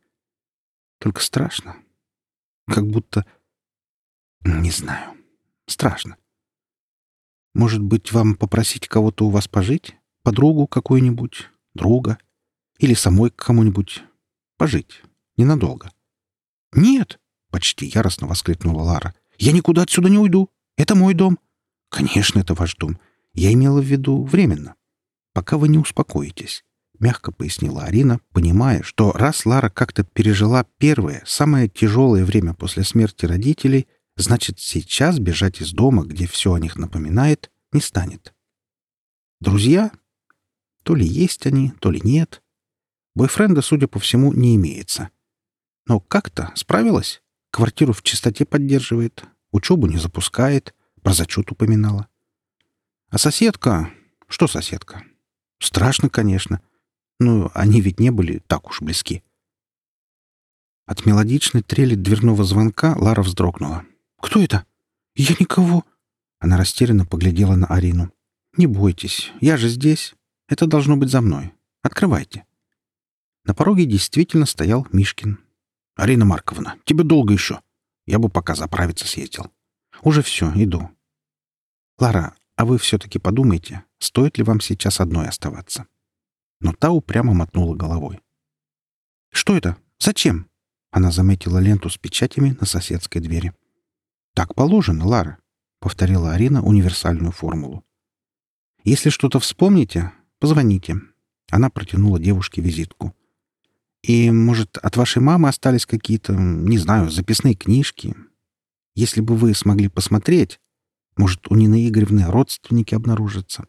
[SPEAKER 1] Только страшно. Как будто... Не знаю. Страшно. Может быть, вам попросить кого-то у вас пожить? Подругу какую-нибудь? Друга?» Или самой к кому-нибудь. Пожить. Ненадолго. «Нет!» — почти яростно воскликнула Лара. «Я никуда отсюда не уйду. Это мой дом». «Конечно, это ваш дом. Я имела в виду временно. Пока вы не успокоитесь», — мягко пояснила Арина, понимая, что раз Лара как-то пережила первое, самое тяжелое время после смерти родителей, значит, сейчас бежать из дома, где все о них напоминает, не станет. Друзья? То ли есть они, то ли нет. Бойфренда, судя по всему, не имеется. Но как-то справилась. Квартиру в чистоте поддерживает, учебу не запускает, про зачет упоминала. А соседка... Что соседка? Страшно, конечно. Но они ведь не были так уж близки. От мелодичной трели дверного звонка Лара вздрогнула. «Кто это? Я никого...» Она растерянно поглядела на Арину. «Не бойтесь, я же здесь. Это должно быть за мной. Открывайте». На пороге действительно стоял Мишкин. «Арина Марковна, тебе долго еще. Я бы пока заправиться съездил. Уже все, иду». «Лара, а вы все-таки подумайте, стоит ли вам сейчас одной оставаться?» Но та упрямо мотнула головой. «Что это? Зачем?» Она заметила ленту с печатями на соседской двери. «Так положено, Лара», — повторила Арина универсальную формулу. «Если что-то вспомните, позвоните». Она протянула девушке визитку. «И, может, от вашей мамы остались какие-то, не знаю, записные книжки? Если бы вы смогли посмотреть, может, у Нины Игоревны родственники обнаружатся?»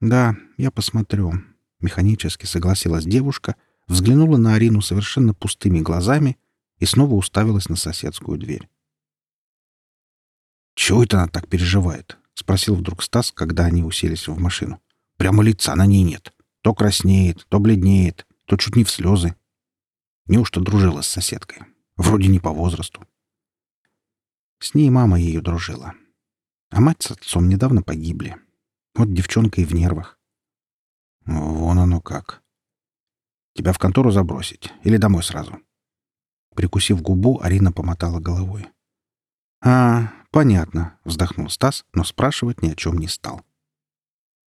[SPEAKER 1] «Да, я посмотрю», — механически согласилась девушка, взглянула на Арину совершенно пустыми глазами и снова уставилась на соседскую дверь. «Чего это она так переживает?» — спросил вдруг Стас, когда они уселись в машину. «Прямо лица на ней нет. То краснеет, то бледнеет, то чуть не в слезы. Неужто дружила с соседкой? Вроде не по возрасту». С ней мама ее дружила. А мать с отцом недавно погибли. Вот девчонка и в нервах. Вон оно как. Тебя в контору забросить или домой сразу? Прикусив губу, Арина помотала головой. «А, понятно», — вздохнул Стас, но спрашивать ни о чем не стал.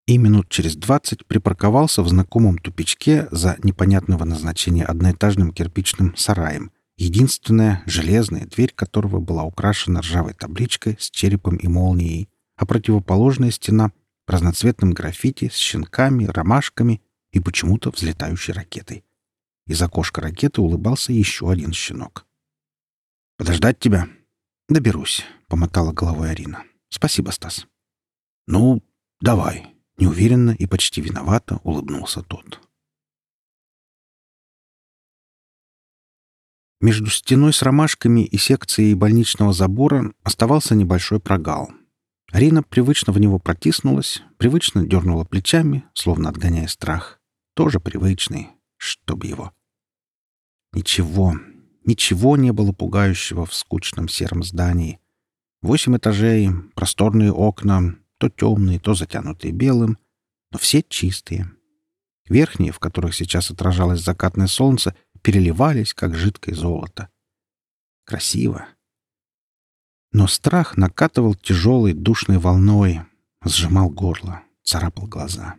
[SPEAKER 1] И минут через двадцать припарковался в знакомом тупичке за непонятного назначения одноэтажным кирпичным сараем, единственная железная дверь которого была украшена ржавой табличкой с черепом и молнией, а противоположная стена — разноцветным граффити с щенками, ромашками и почему-то взлетающей ракетой. Из окошка ракеты улыбался еще один щенок. «Подождать тебя?» «Доберусь», — помотала головой Арина. «Спасибо, Стас». «Ну, давай», — неуверенно и почти виновато улыбнулся тот. Между стеной с ромашками и секцией больничного забора оставался небольшой прогал. Арина привычно в него протиснулась, привычно дернула плечами, словно отгоняя страх. Тоже привычный, чтоб его. Ничего, ничего не было пугающего в скучном сером здании. Восемь этажей, просторные окна, то темные, то затянутые белым, но все чистые. Верхние, в которых сейчас отражалось закатное солнце, переливались, как жидкое золото. Красиво. Но страх накатывал тяжелой душной волной, сжимал горло, царапал глаза.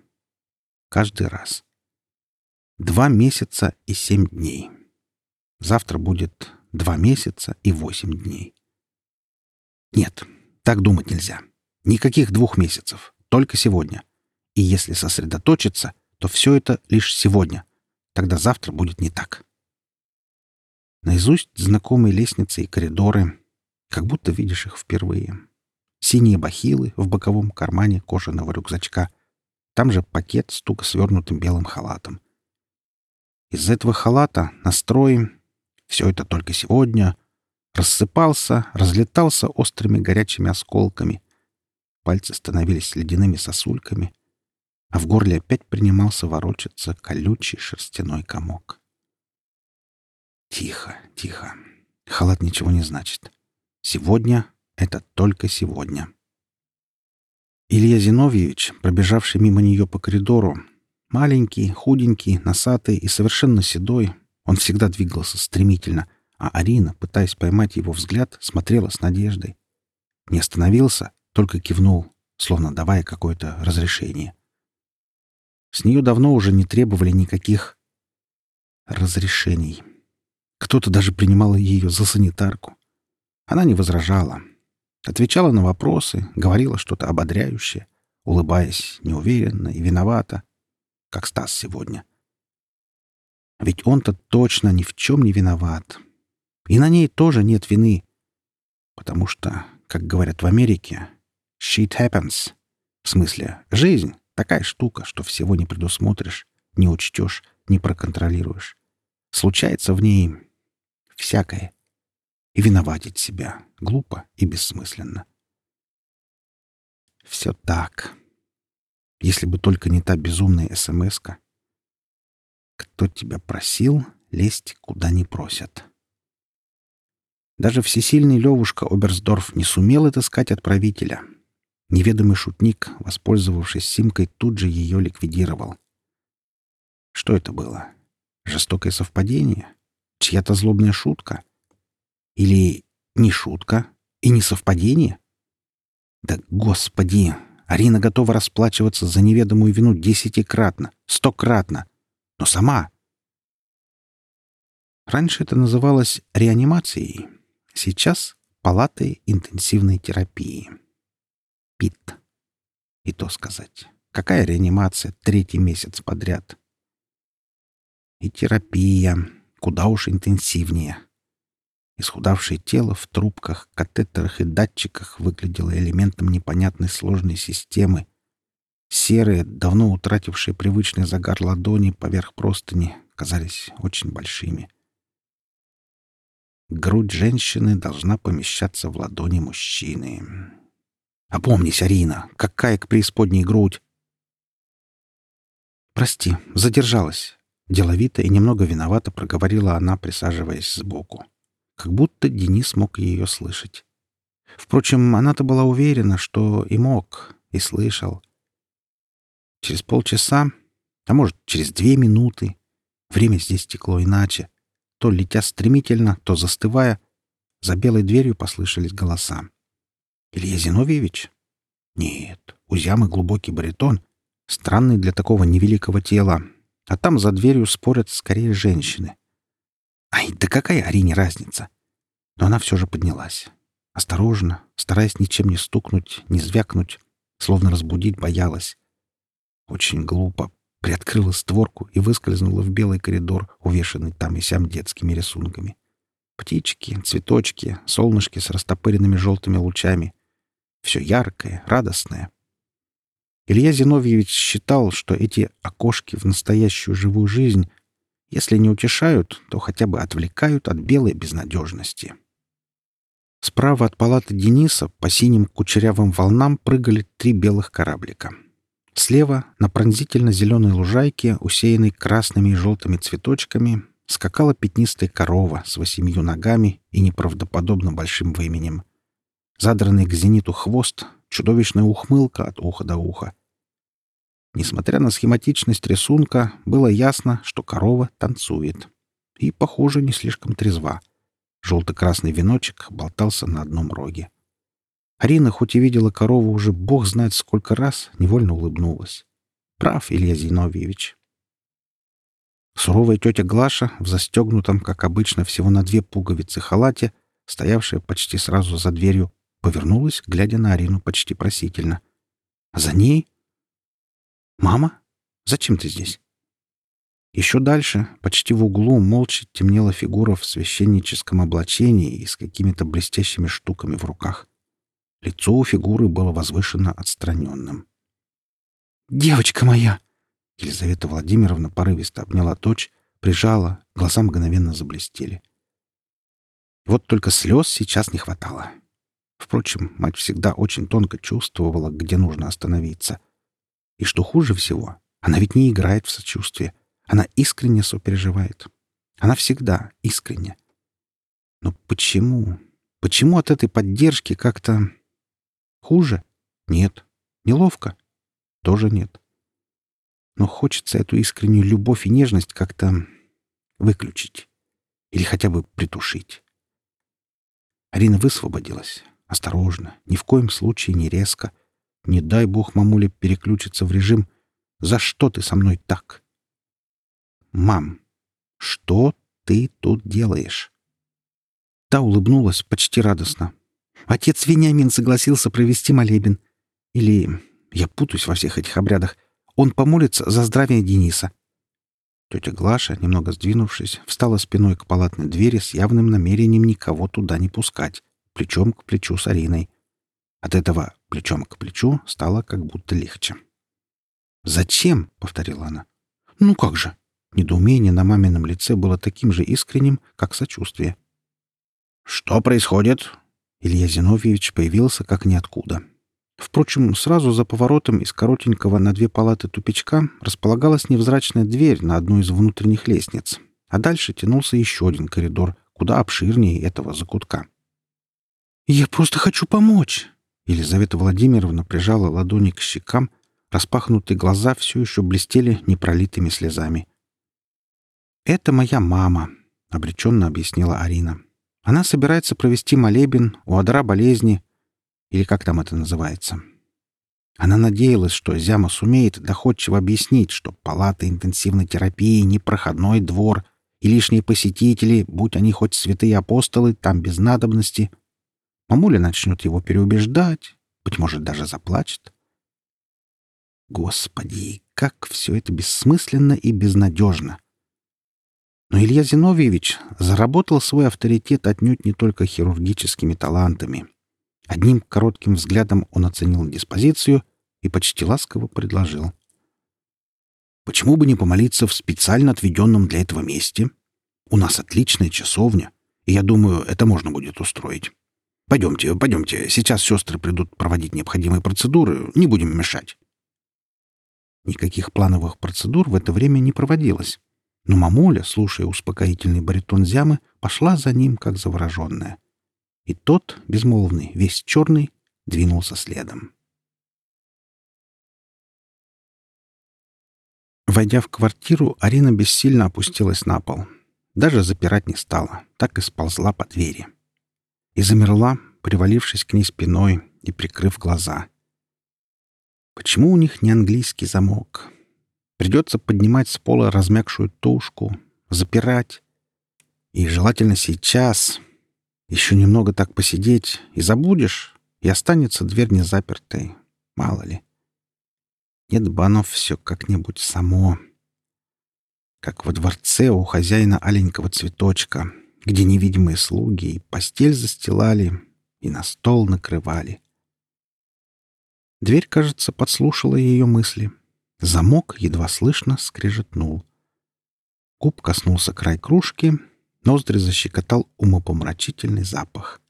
[SPEAKER 1] Каждый раз. Два месяца и семь дней. Завтра будет два месяца и восемь дней. Нет, так думать нельзя. Никаких двух месяцев. Только сегодня. И если сосредоточиться, то все это лишь сегодня. Тогда завтра будет не так. Наизусть знакомые лестницы и коридоры, как будто видишь их впервые. Синие бахилы в боковом кармане кожаного рюкзачка. Там же пакет с туго свернутым белым халатом. Из этого халата настрой все это только сегодня, рассыпался, разлетался острыми горячими осколками. Пальцы становились ледяными сосульками, а в горле опять принимался ворочаться колючий шерстяной комок. Тихо, тихо. Халат ничего не значит. Сегодня — это только сегодня. Илья Зиновьевич, пробежавший мимо нее по коридору, маленький, худенький, носатый и совершенно седой, он всегда двигался стремительно, а Арина, пытаясь поймать его взгляд, смотрела с надеждой. Не остановился, только кивнул, словно давая какое-то разрешение. С нее давно уже не требовали никаких разрешений. Кто-то даже принимал ее за санитарку. Она не возражала. Отвечала на вопросы, говорила что-то ободряющее, улыбаясь неуверенно и виновата, как Стас сегодня. Ведь он-то точно ни в чем не виноват. И на ней тоже нет вины. Потому что, как говорят в Америке, shit happens. В смысле, жизнь — такая штука, что всего не предусмотришь, не учтешь, не проконтролируешь. Случается в ней всякое. И виноватить себя глупо и бессмысленно. Все так. Если бы только не та безумная смс-ка, кто тебя просил лезть, куда не просят? Даже всесильный Левушка Оберсдорф не сумел отыскать отправителя. Неведомый шутник, воспользовавшись симкой, тут же ее ликвидировал. Что это было? Жестокое совпадение? Чья-то злобная шутка? Или не шутка и не совпадение? Да, господи! Арина готова расплачиваться за неведомую вину десятикратно, стократно но сама. Раньше это называлось реанимацией, сейчас палатой интенсивной терапии. ПИТ. И то сказать. Какая реанимация третий месяц подряд? И терапия куда уж интенсивнее. Исхудавшее тело в трубках, катетерах и датчиках выглядело элементом непонятной сложной системы. Серые, давно утратившие привычный загар ладони поверх простыни, казались очень большими. Грудь женщины должна помещаться в ладони мужчины. «Опомнись, Арина! Какая к преисподней грудь!» «Прости, задержалась», — деловито и немного виновато проговорила она, присаживаясь сбоку как будто Денис мог ее слышать. Впрочем, она-то была уверена, что и мог, и слышал. Через полчаса, а может, через две минуты, время здесь текло иначе, то летя стремительно, то застывая, за белой дверью послышались голоса. «Илья Зиновьевич?» «Нет, у Зямы глубокий баритон, странный для такого невеликого тела, а там за дверью спорят скорее женщины. Ай, да какая Арине разница? Но она все же поднялась. Осторожно, стараясь ничем не стукнуть, не звякнуть, словно разбудить боялась. Очень глупо. Приоткрыла створку и выскользнула в белый коридор, увешанный там и сям детскими рисунками. Птички, цветочки, солнышки с растопыренными желтыми лучами. Все яркое, радостное. Илья Зиновьевич считал, что эти окошки в настоящую живую жизнь если не утешают, то хотя бы отвлекают от белой безнадежности. Справа от палаты Дениса по синим кучерявым волнам прыгали три белых кораблика. Слева, на пронзительно-зеленой лужайке, усеянной красными и желтыми цветочками, скакала пятнистая корова с восемью ногами и неправдоподобно большим выменем. Задранный к зениту хвост, чудовищная ухмылка от уха до уха — Несмотря на схематичность рисунка, было ясно, что корова танцует. И, похоже, не слишком трезва. Желто-красный веночек болтался на одном роге. Арина, хоть и видела корову уже бог знает сколько раз, невольно улыбнулась. Прав Илья Зиновьевич. Суровая тетя Глаша в застегнутом, как обычно, всего на две пуговицы халате, стоявшая почти сразу за дверью, повернулась, глядя на Арину почти просительно. За ней «Мама? Зачем ты здесь?» Еще дальше, почти в углу, молча темнела фигура в священническом облачении и с какими-то блестящими штуками в руках. Лицо у фигуры было возвышенно отстраненным. «Девочка моя!» Елизавета Владимировна порывисто обняла дочь, прижала, глаза мгновенно заблестели. Вот только слез сейчас не хватало. Впрочем, мать всегда очень тонко чувствовала, где нужно остановиться — и что хуже всего, она ведь не играет в сочувствие. Она искренне сопереживает. Она всегда искренне. Но почему? Почему от этой поддержки как-то... Хуже? Нет. Неловко? Тоже нет. Но хочется эту искреннюю любовь и нежность как-то выключить. Или хотя бы притушить. Арина высвободилась. Осторожно, ни в коем случае не резко — не дай бог мамуле переключиться в режим «За что ты со мной так?» «Мам, что ты тут делаешь?» Та улыбнулась почти радостно. «Отец Вениамин согласился провести молебен. Или, я путаюсь во всех этих обрядах, он помолится за здравие Дениса». Тетя Глаша, немного сдвинувшись, встала спиной к палатной двери с явным намерением никого туда не пускать, плечом к плечу с Ариной. От этого плечом к плечу стало как будто легче. «Зачем?» — повторила она. «Ну как же?» Недоумение на мамином лице было таким же искренним, как сочувствие. «Что происходит?» Илья Зиновьевич появился как ниоткуда. Впрочем, сразу за поворотом из коротенького на две палаты тупичка располагалась невзрачная дверь на одну из внутренних лестниц, а дальше тянулся еще один коридор, куда обширнее этого закутка. «Я просто хочу помочь!» Елизавета Владимировна прижала ладони к щекам, распахнутые глаза все еще блестели непролитыми слезами. «Это моя мама», — обреченно объяснила Арина. «Она собирается провести молебен у одра болезни, или как там это называется». Она надеялась, что Зяма сумеет доходчиво объяснить, что палата интенсивной терапии — не проходной двор, и лишние посетители, будь они хоть святые апостолы, там без надобности — Мамуля начнет его переубеждать, быть может, даже заплачет. Господи, как все это бессмысленно и безнадежно! Но Илья Зиновьевич заработал свой авторитет отнюдь не только хирургическими талантами. Одним коротким взглядом он оценил диспозицию и почти ласково предложил. «Почему бы не помолиться в специально отведенном для этого месте? У нас отличная часовня, и я думаю, это можно будет устроить. Пойдемте, пойдемте, сейчас сестры придут проводить необходимые процедуры, не будем мешать». Никаких плановых процедур в это время не проводилось. Но мамуля, слушая успокоительный баритон Зямы, пошла за ним, как завороженная. И тот, безмолвный, весь черный, двинулся следом. Войдя в квартиру, Арина бессильно опустилась на пол. Даже запирать не стала, так и сползла по двери. И замерла, привалившись к ней спиной и прикрыв глаза. Почему у них не английский замок? Придется поднимать с пола размягшую тушку, запирать. И желательно сейчас. Еще немного так посидеть, и забудешь, и останется дверь незапертой. Мало ли. Нет оно все как-нибудь само. Как во дворце у хозяина аленького цветочка, где невидимые слуги и постель застилали, и на стол накрывали. Дверь, кажется, подслушала ее мысли — Замок едва слышно скрежетнул. Куб коснулся край кружки, ноздри защекотал умопомрачительный запах.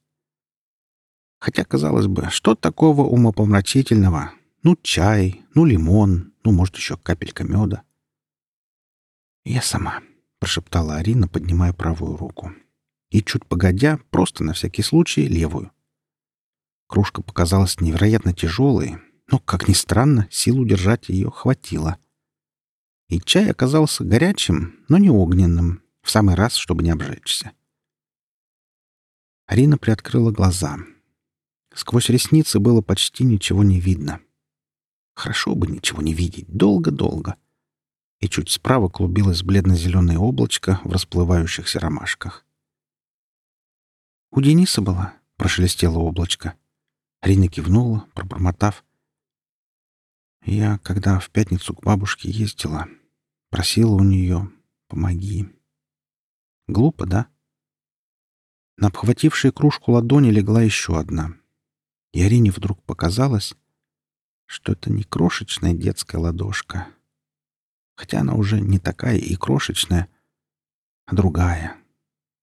[SPEAKER 1] Хотя, казалось бы, что такого умопомрачительного? Ну, чай, ну, лимон, ну, может, еще капелька меда. «Я сама», — прошептала Арина, поднимая правую руку. И, чуть погодя, просто на всякий случай, левую. Кружка показалась невероятно тяжелой, но, как ни странно, сил удержать ее хватило. И чай оказался горячим, но не огненным, в самый раз, чтобы не обжечься. Арина приоткрыла глаза. Сквозь ресницы было почти ничего не видно. Хорошо бы ничего не видеть, долго-долго. И чуть справа клубилось бледно-зеленое облачко в расплывающихся ромашках. «У Дениса была?» — прошелестело облачко. Арина кивнула, пробормотав. Я, когда в пятницу к бабушке ездила, просила у нее «помоги». Глупо, да? На обхватившей кружку ладони легла еще одна. И Арине вдруг показалось, что это не крошечная детская ладошка. Хотя она уже не такая и крошечная, а другая,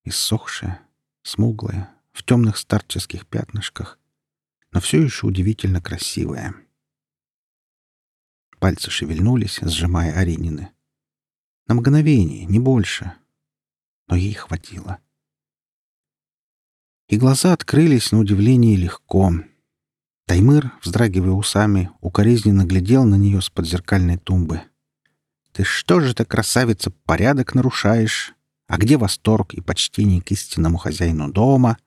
[SPEAKER 1] иссохшая, смуглая, в темных старческих пятнышках, но все еще удивительно красивая. Пальцы шевельнулись, сжимая Аринины. На мгновение, не больше. Но ей хватило. И глаза открылись на удивление легко. Таймыр, вздрагивая усами, укоризненно глядел на нее с подзеркальной тумбы. «Ты что же ты, красавица, порядок нарушаешь? А где восторг и почтение к истинному хозяину дома?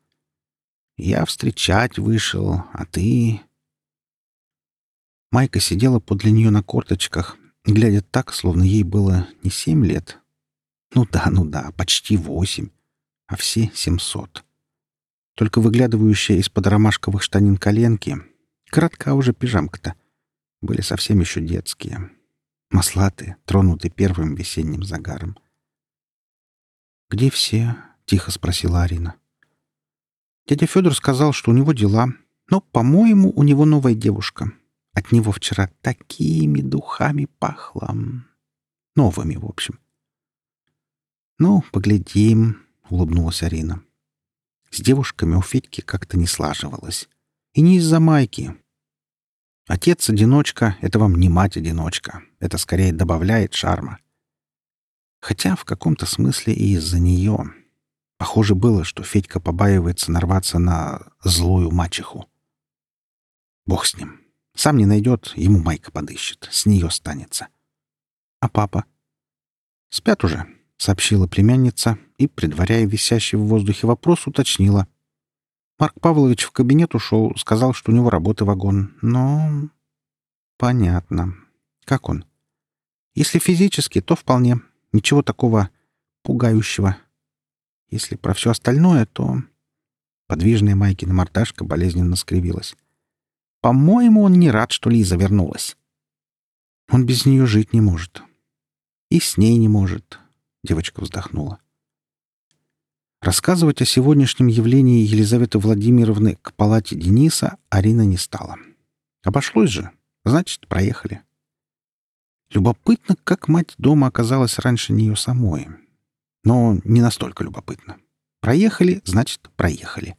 [SPEAKER 1] Я встречать вышел, а ты...» Майка сидела подле нее на корточках, глядя так, словно ей было не семь лет. Ну да, ну да, почти восемь, а все семьсот. Только выглядывающая из-под ромашковых штанин коленки, коротка уже пижамка-то, были совсем еще детские. Маслатые, тронутые первым весенним загаром. «Где все?» — тихо спросила Арина. Дядя Федор сказал, что у него дела, но, по-моему, у него новая девушка. От него вчера такими духами пахло. Новыми, в общем. «Ну, поглядим», — улыбнулась Арина. С девушками у Федьки как-то не слаживалось. И не из-за майки. Отец-одиночка — это вам не мать-одиночка. Это скорее добавляет шарма. Хотя в каком-то смысле и из-за нее. Похоже было, что Федька побаивается нарваться на злую мачеху. Бог с ним. Сам не найдет, ему Майка подыщет. С нее станется. А папа? Спят уже, сообщила племянница и, предваряя висящий в воздухе вопрос, уточнила. Марк Павлович в кабинет ушел, сказал, что у него работы вагон. Но... Понятно. Как он? Если физически, то вполне. Ничего такого пугающего. Если про все остальное, то... Подвижная Майкина мордашка болезненно скривилась. «По-моему, он не рад, что Лиза вернулась. Он без нее жить не может. И с ней не может», — девочка вздохнула. Рассказывать о сегодняшнем явлении Елизаветы Владимировны к палате Дениса Арина не стала. Обошлось же. Значит, проехали. Любопытно, как мать дома оказалась раньше нее самой. Но не настолько любопытно. Проехали, значит, проехали.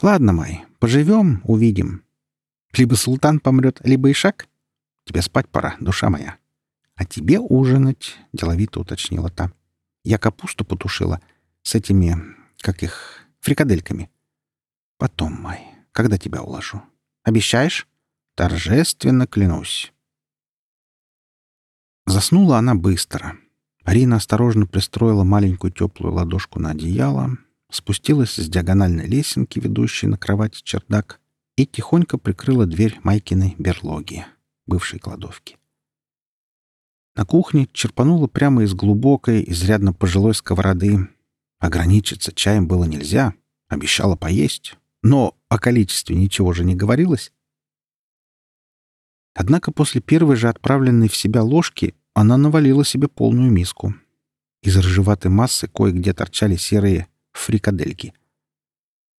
[SPEAKER 1] Ладно, Май, поживем, увидим. Либо султан помрет, либо Ишак. Тебе спать пора, душа моя. А тебе ужинать, — деловито уточнила та. Я капусту потушила с этими, как их, фрикадельками. Потом, Май, когда тебя уложу. Обещаешь? Торжественно клянусь. Заснула она быстро. Арина осторожно пристроила маленькую теплую ладошку на одеяло, спустилась с диагональной лесенки, ведущей на кровать чердак, и тихонько прикрыла дверь Майкиной берлоги, бывшей кладовки. На кухне черпанула прямо из глубокой, изрядно пожилой сковороды. Ограничиться чаем было нельзя, обещала поесть, но о количестве ничего же не говорилось. Однако после первой же отправленной в себя ложки она навалила себе полную миску. Из рыжеватой массы кое-где торчали серые фрикадельки.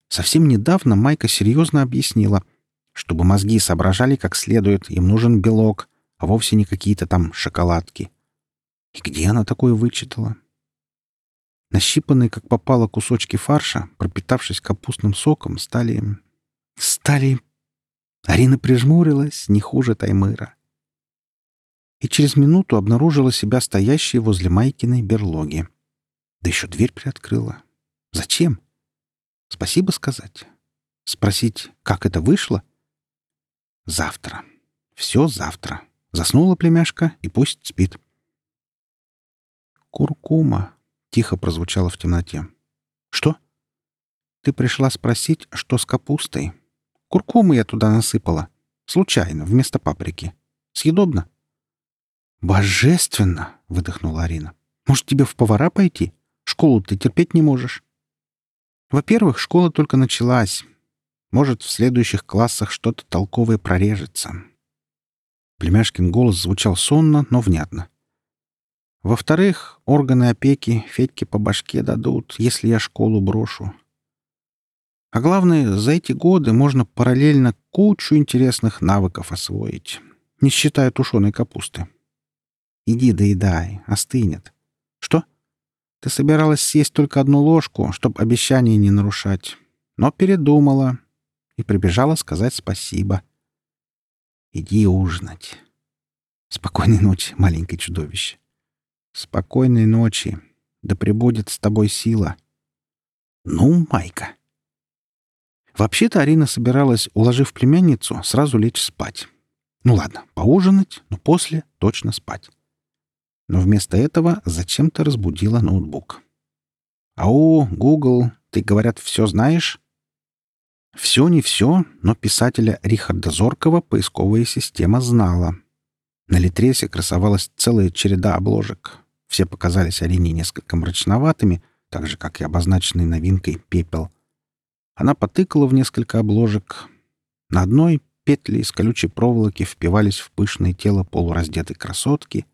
[SPEAKER 1] Совсем недавно Майка серьезно объяснила, чтобы мозги соображали как следует, им нужен белок, а вовсе не какие-то там шоколадки. И где она такое вычитала? Нащипанные, как попало, кусочки фарша, пропитавшись капустным соком, стали... стали Арина прижмурилась не хуже Таймыра. И через минуту обнаружила себя стоящей возле Майкиной берлоги. Да еще дверь приоткрыла. Зачем? Спасибо сказать? Спросить, как это вышло? Завтра. Все завтра. Заснула племяшка, и пусть спит. «Куркума», — тихо прозвучало в темноте. «Что?» «Ты пришла спросить, что с капустой?» Куркуму я туда насыпала. Случайно, вместо паприки. Съедобно?» «Божественно!» — выдохнула Арина. «Может, тебе в повара пойти? Школу ты терпеть не можешь». «Во-первых, школа только началась. Может, в следующих классах что-то толковое прорежется». Племяшкин голос звучал сонно, но внятно. «Во-вторых, органы опеки Федьке по башке дадут, если я школу брошу. А главное, за эти годы можно параллельно кучу интересных навыков освоить, не считая тушеной капусты. Иди доедай, остынет. Что? Ты собиралась съесть только одну ложку, чтобы обещание не нарушать, но передумала и прибежала сказать спасибо. Иди ужинать. Спокойной ночи, маленькое чудовище. Спокойной ночи. Да пребудет с тобой сила. Ну, Майка. Вообще-то Арина собиралась, уложив племянницу, сразу лечь спать. Ну ладно, поужинать, но после точно спать. Но вместо этого зачем-то разбудила ноутбук. «Ау, Google, ты, говорят, все знаешь?» Все не все, но писателя Рихарда Зоркова поисковая система знала. На Литресе красовалась целая череда обложек. Все показались Арине несколько мрачноватыми, так же, как и обозначенный новинкой «Пепел». Она потыкала в несколько обложек. На одной петли из колючей проволоки впивались в пышное тело полураздетой красотки.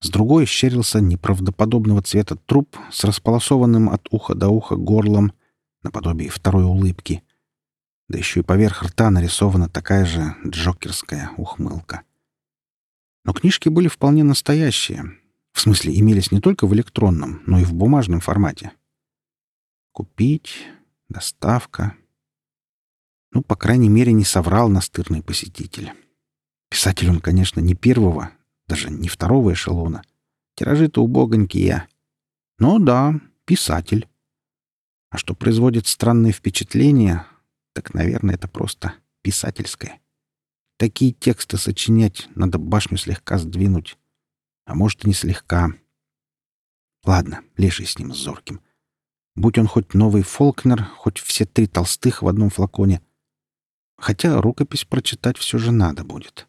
[SPEAKER 1] С другой щерился неправдоподобного цвета труп с располосованным от уха до уха горлом, наподобие второй улыбки. Да еще и поверх рта нарисована такая же джокерская ухмылка. Но книжки были вполне настоящие. В смысле, имелись не только в электронном, но и в бумажном формате. Купить, Доставка. Ну, по крайней мере, не соврал настырный посетитель. Писатель он, конечно, не первого, даже не второго эшелона. Тиражи-то убогонькие. Но да, писатель. А что производит странные впечатления, так, наверное, это просто писательское. Такие тексты сочинять надо башню слегка сдвинуть. А может, и не слегка. Ладно, леший с ним с зорким. Будь он хоть новый Фолкнер, хоть все три толстых в одном флаконе. Хотя рукопись прочитать все же надо будет.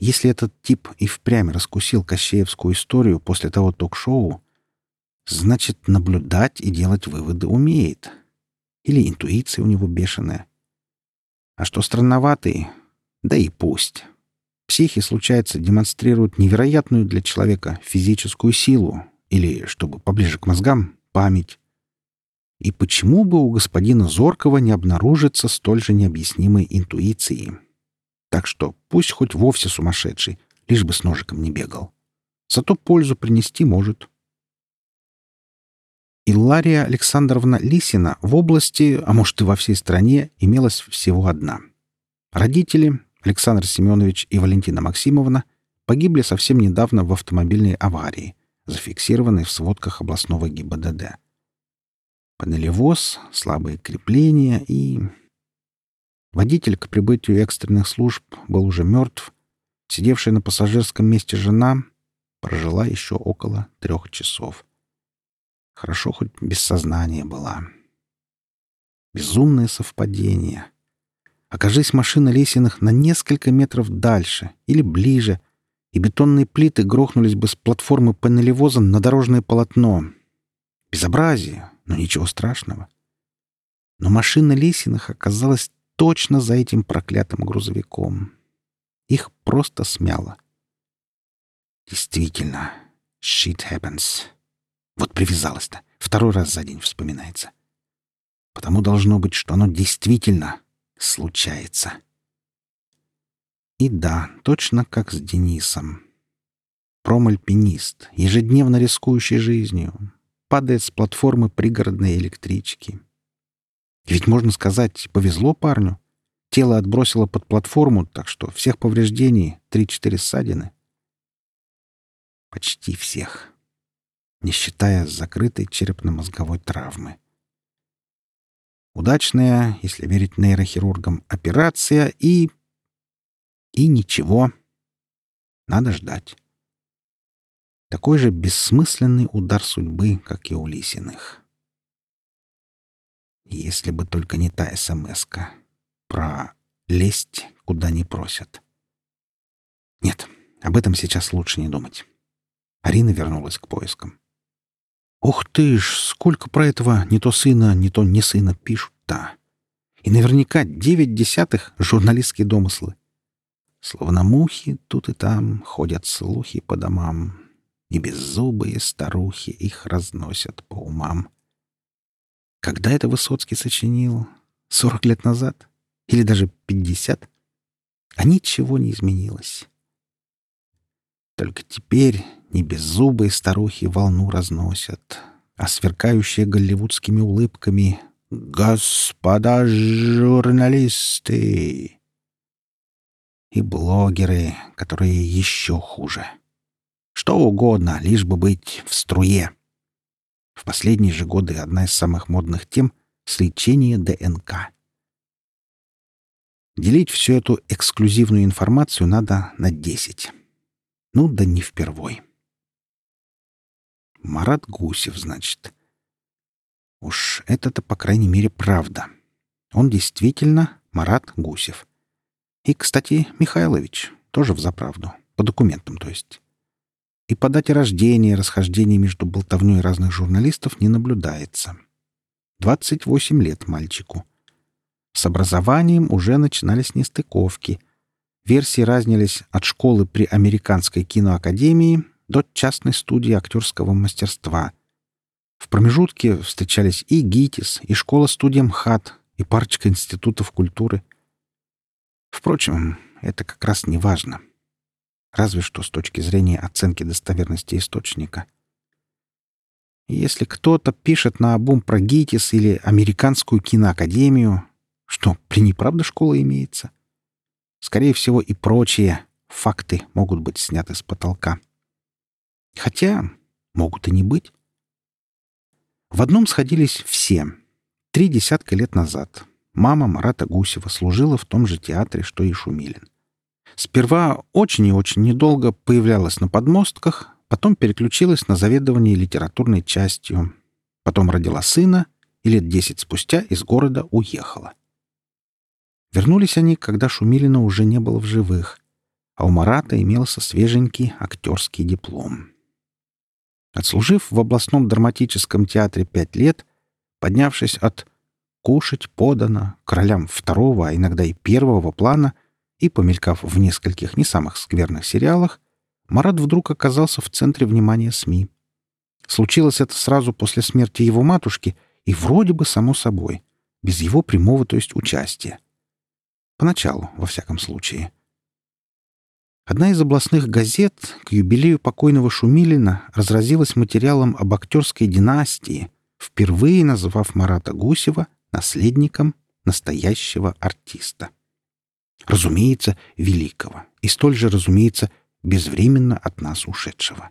[SPEAKER 1] Если этот тип и впрямь раскусил Кощеевскую историю после того ток-шоу, значит, наблюдать и делать выводы умеет. Или интуиция у него бешеная. А что странноватый, да и пусть. Психи, случается, демонстрируют невероятную для человека физическую силу или, чтобы поближе к мозгам, память. И почему бы у господина Зоркова не обнаружиться столь же необъяснимой интуицией? Так что пусть хоть вовсе сумасшедший, лишь бы с ножиком не бегал. Зато пользу принести может. Иллария Александровна Лисина в области, а может и во всей стране, имелась всего одна. Родители, Александр Семенович и Валентина Максимовна, погибли совсем недавно в автомобильной аварии, зафиксированной в сводках областного ГИБДД. Панелевоз, слабые крепления и... Водитель к прибытию экстренных служб был уже мертв. Сидевшая на пассажирском месте жена прожила еще около трех часов. Хорошо, хоть без сознания была. Безумное совпадение. Окажись машина Лесиных на несколько метров дальше или ближе, и бетонные плиты грохнулись бы с платформы панелевоза на дорожное полотно. Безобразие, но ничего страшного. Но машина Лисиных оказалась точно за этим проклятым грузовиком. Их просто смяло. Действительно, shit happens. Вот привязалась-то. Второй раз за день вспоминается. Потому должно быть, что оно действительно случается. И да, точно как с Денисом. Промальпинист, ежедневно рискующий жизнью, падает с платформы пригородной электрички. Ведь, можно сказать, повезло парню. Тело отбросило под платформу, так что всех повреждений — три-четыре ссадины. Почти всех. Не считая закрытой черепно-мозговой травмы. Удачная, если верить нейрохирургам, операция и... И ничего. Надо ждать. Такой же бессмысленный удар судьбы, как и у Лисиных. Если бы только не та смс про лезть, куда не просят. Нет, об этом сейчас лучше не думать. Арина вернулась к поискам. Ух ты ж, сколько про этого не то сына, не то не сына пишут-то. И наверняка девять десятых журналистские домыслы. Словно мухи тут и там ходят слухи по домам и беззубые старухи их разносят по умам. Когда это Высоцкий сочинил? Сорок лет назад? Или даже пятьдесят? А ничего не изменилось. Только теперь не беззубые старухи волну разносят, а сверкающие голливудскими улыбками «Господа журналисты!» и блогеры, которые еще хуже. Что угодно, лишь бы быть в струе. В последние же годы одна из самых модных тем — сличение ДНК. Делить всю эту эксклюзивную информацию надо на 10. Ну да не впервой. Марат Гусев, значит. Уж это-то, по крайней мере, правда. Он действительно Марат Гусев. И, кстати, Михайлович тоже в заправду. По документам, то есть. И по дате рождения расхождений между болтовней разных журналистов не наблюдается. 28 лет мальчику. С образованием уже начинались нестыковки. Версии разнились от школы при Американской киноакадемии до частной студии актерского мастерства. В промежутке встречались и ГИТИС, и школа-студия МХАТ, и парочка институтов культуры. Впрочем, это как раз не важно разве что с точки зрения оценки достоверности источника. Если кто-то пишет на обум про ГИТИС или Американскую киноакадемию, что, при неправда школа имеется? Скорее всего, и прочие факты могут быть сняты с потолка. Хотя могут и не быть. В одном сходились все. Три десятка лет назад мама Марата Гусева служила в том же театре, что и Шумилин. Сперва очень и очень недолго появлялась на подмостках, потом переключилась на заведование литературной частью, потом родила сына и лет десять спустя из города уехала. Вернулись они, когда Шумилина уже не было в живых, а у Марата имелся свеженький актерский диплом. Отслужив в областном драматическом театре пять лет, поднявшись от кушать подано королям второго, а иногда и первого плана, и, помелькав в нескольких не самых скверных сериалах, Марат вдруг оказался в центре внимания СМИ. Случилось это сразу после смерти его матушки и вроде бы само собой, без его прямого, то есть участия. Поначалу, во всяком случае. Одна из областных газет к юбилею покойного Шумилина разразилась материалом об актерской династии, впервые назвав Марата Гусева наследником настоящего артиста. Разумеется, великого, и столь же, разумеется, безвременно от нас ушедшего.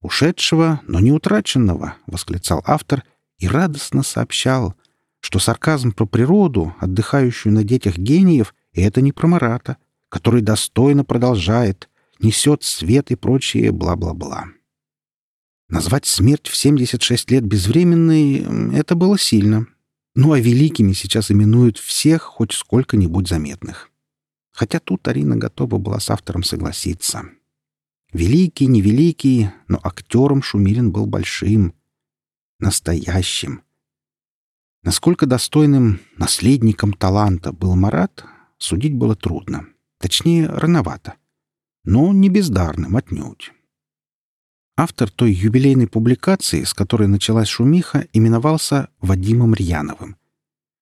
[SPEAKER 1] «Ушедшего, но не утраченного», — восклицал автор и радостно сообщал, что сарказм про природу, отдыхающую на детях гениев, — это не про Марата, который достойно продолжает, несет свет и прочее бла-бла-бла. Назвать смерть в 76 лет безвременной — это было сильно. Ну а великими сейчас именуют всех хоть сколько-нибудь заметных. Хотя тут Арина готова была с автором согласиться. Великий, невеликий, но актером Шумилин был большим. Настоящим. Насколько достойным наследником таланта был Марат, судить было трудно. Точнее, рановато. Но не бездарным отнюдь. Автор той юбилейной публикации, с которой началась шумиха, именовался Вадимом Рьяновым.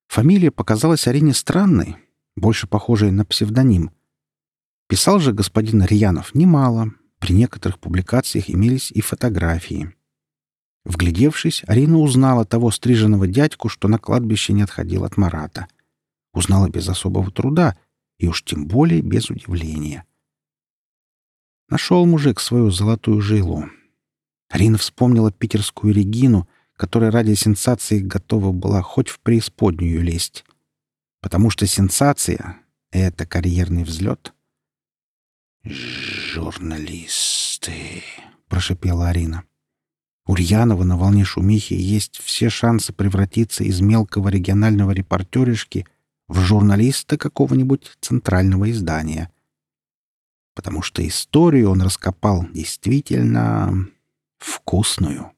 [SPEAKER 1] Фамилия показалась Арине странной, больше похожей на псевдоним. Писал же господин Рьянов немало, при некоторых публикациях имелись и фотографии. Вглядевшись, Арина узнала того стриженного дядьку, что на кладбище не отходил от Марата. Узнала без особого труда и уж тем более без удивления. Нашел мужик свою золотую жилу. Арина вспомнила питерскую Регину, которая ради сенсации готова была хоть в преисподнюю лезть. Потому что сенсация — это карьерный взлет — «Журналисты», — прошепела Арина. У Рьянова на волне шумихи есть все шансы превратиться из мелкого регионального репортеришки в журналиста какого-нибудь центрального издания. Потому что историю он раскопал действительно вкусную.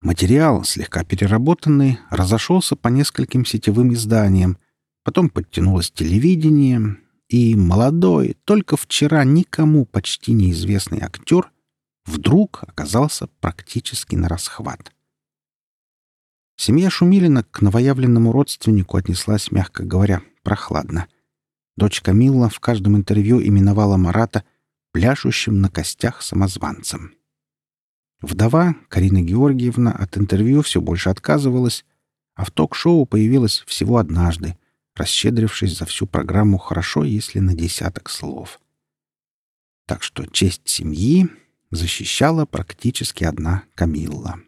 [SPEAKER 1] Материал, слегка переработанный, разошелся по нескольким сетевым изданиям, потом подтянулось телевидение, и молодой, только вчера никому почти неизвестный актер вдруг оказался практически на расхват. Семья Шумилина к новоявленному родственнику отнеслась, мягко говоря, прохладно. Дочь Камилла в каждом интервью именовала Марата пляшущим на костях самозванцем. Вдова, Карина Георгиевна, от интервью все больше отказывалась, а в ток-шоу появилась всего однажды, расщедрившись за всю программу хорошо, если на десяток слов. Так что честь семьи защищала практически одна Камилла.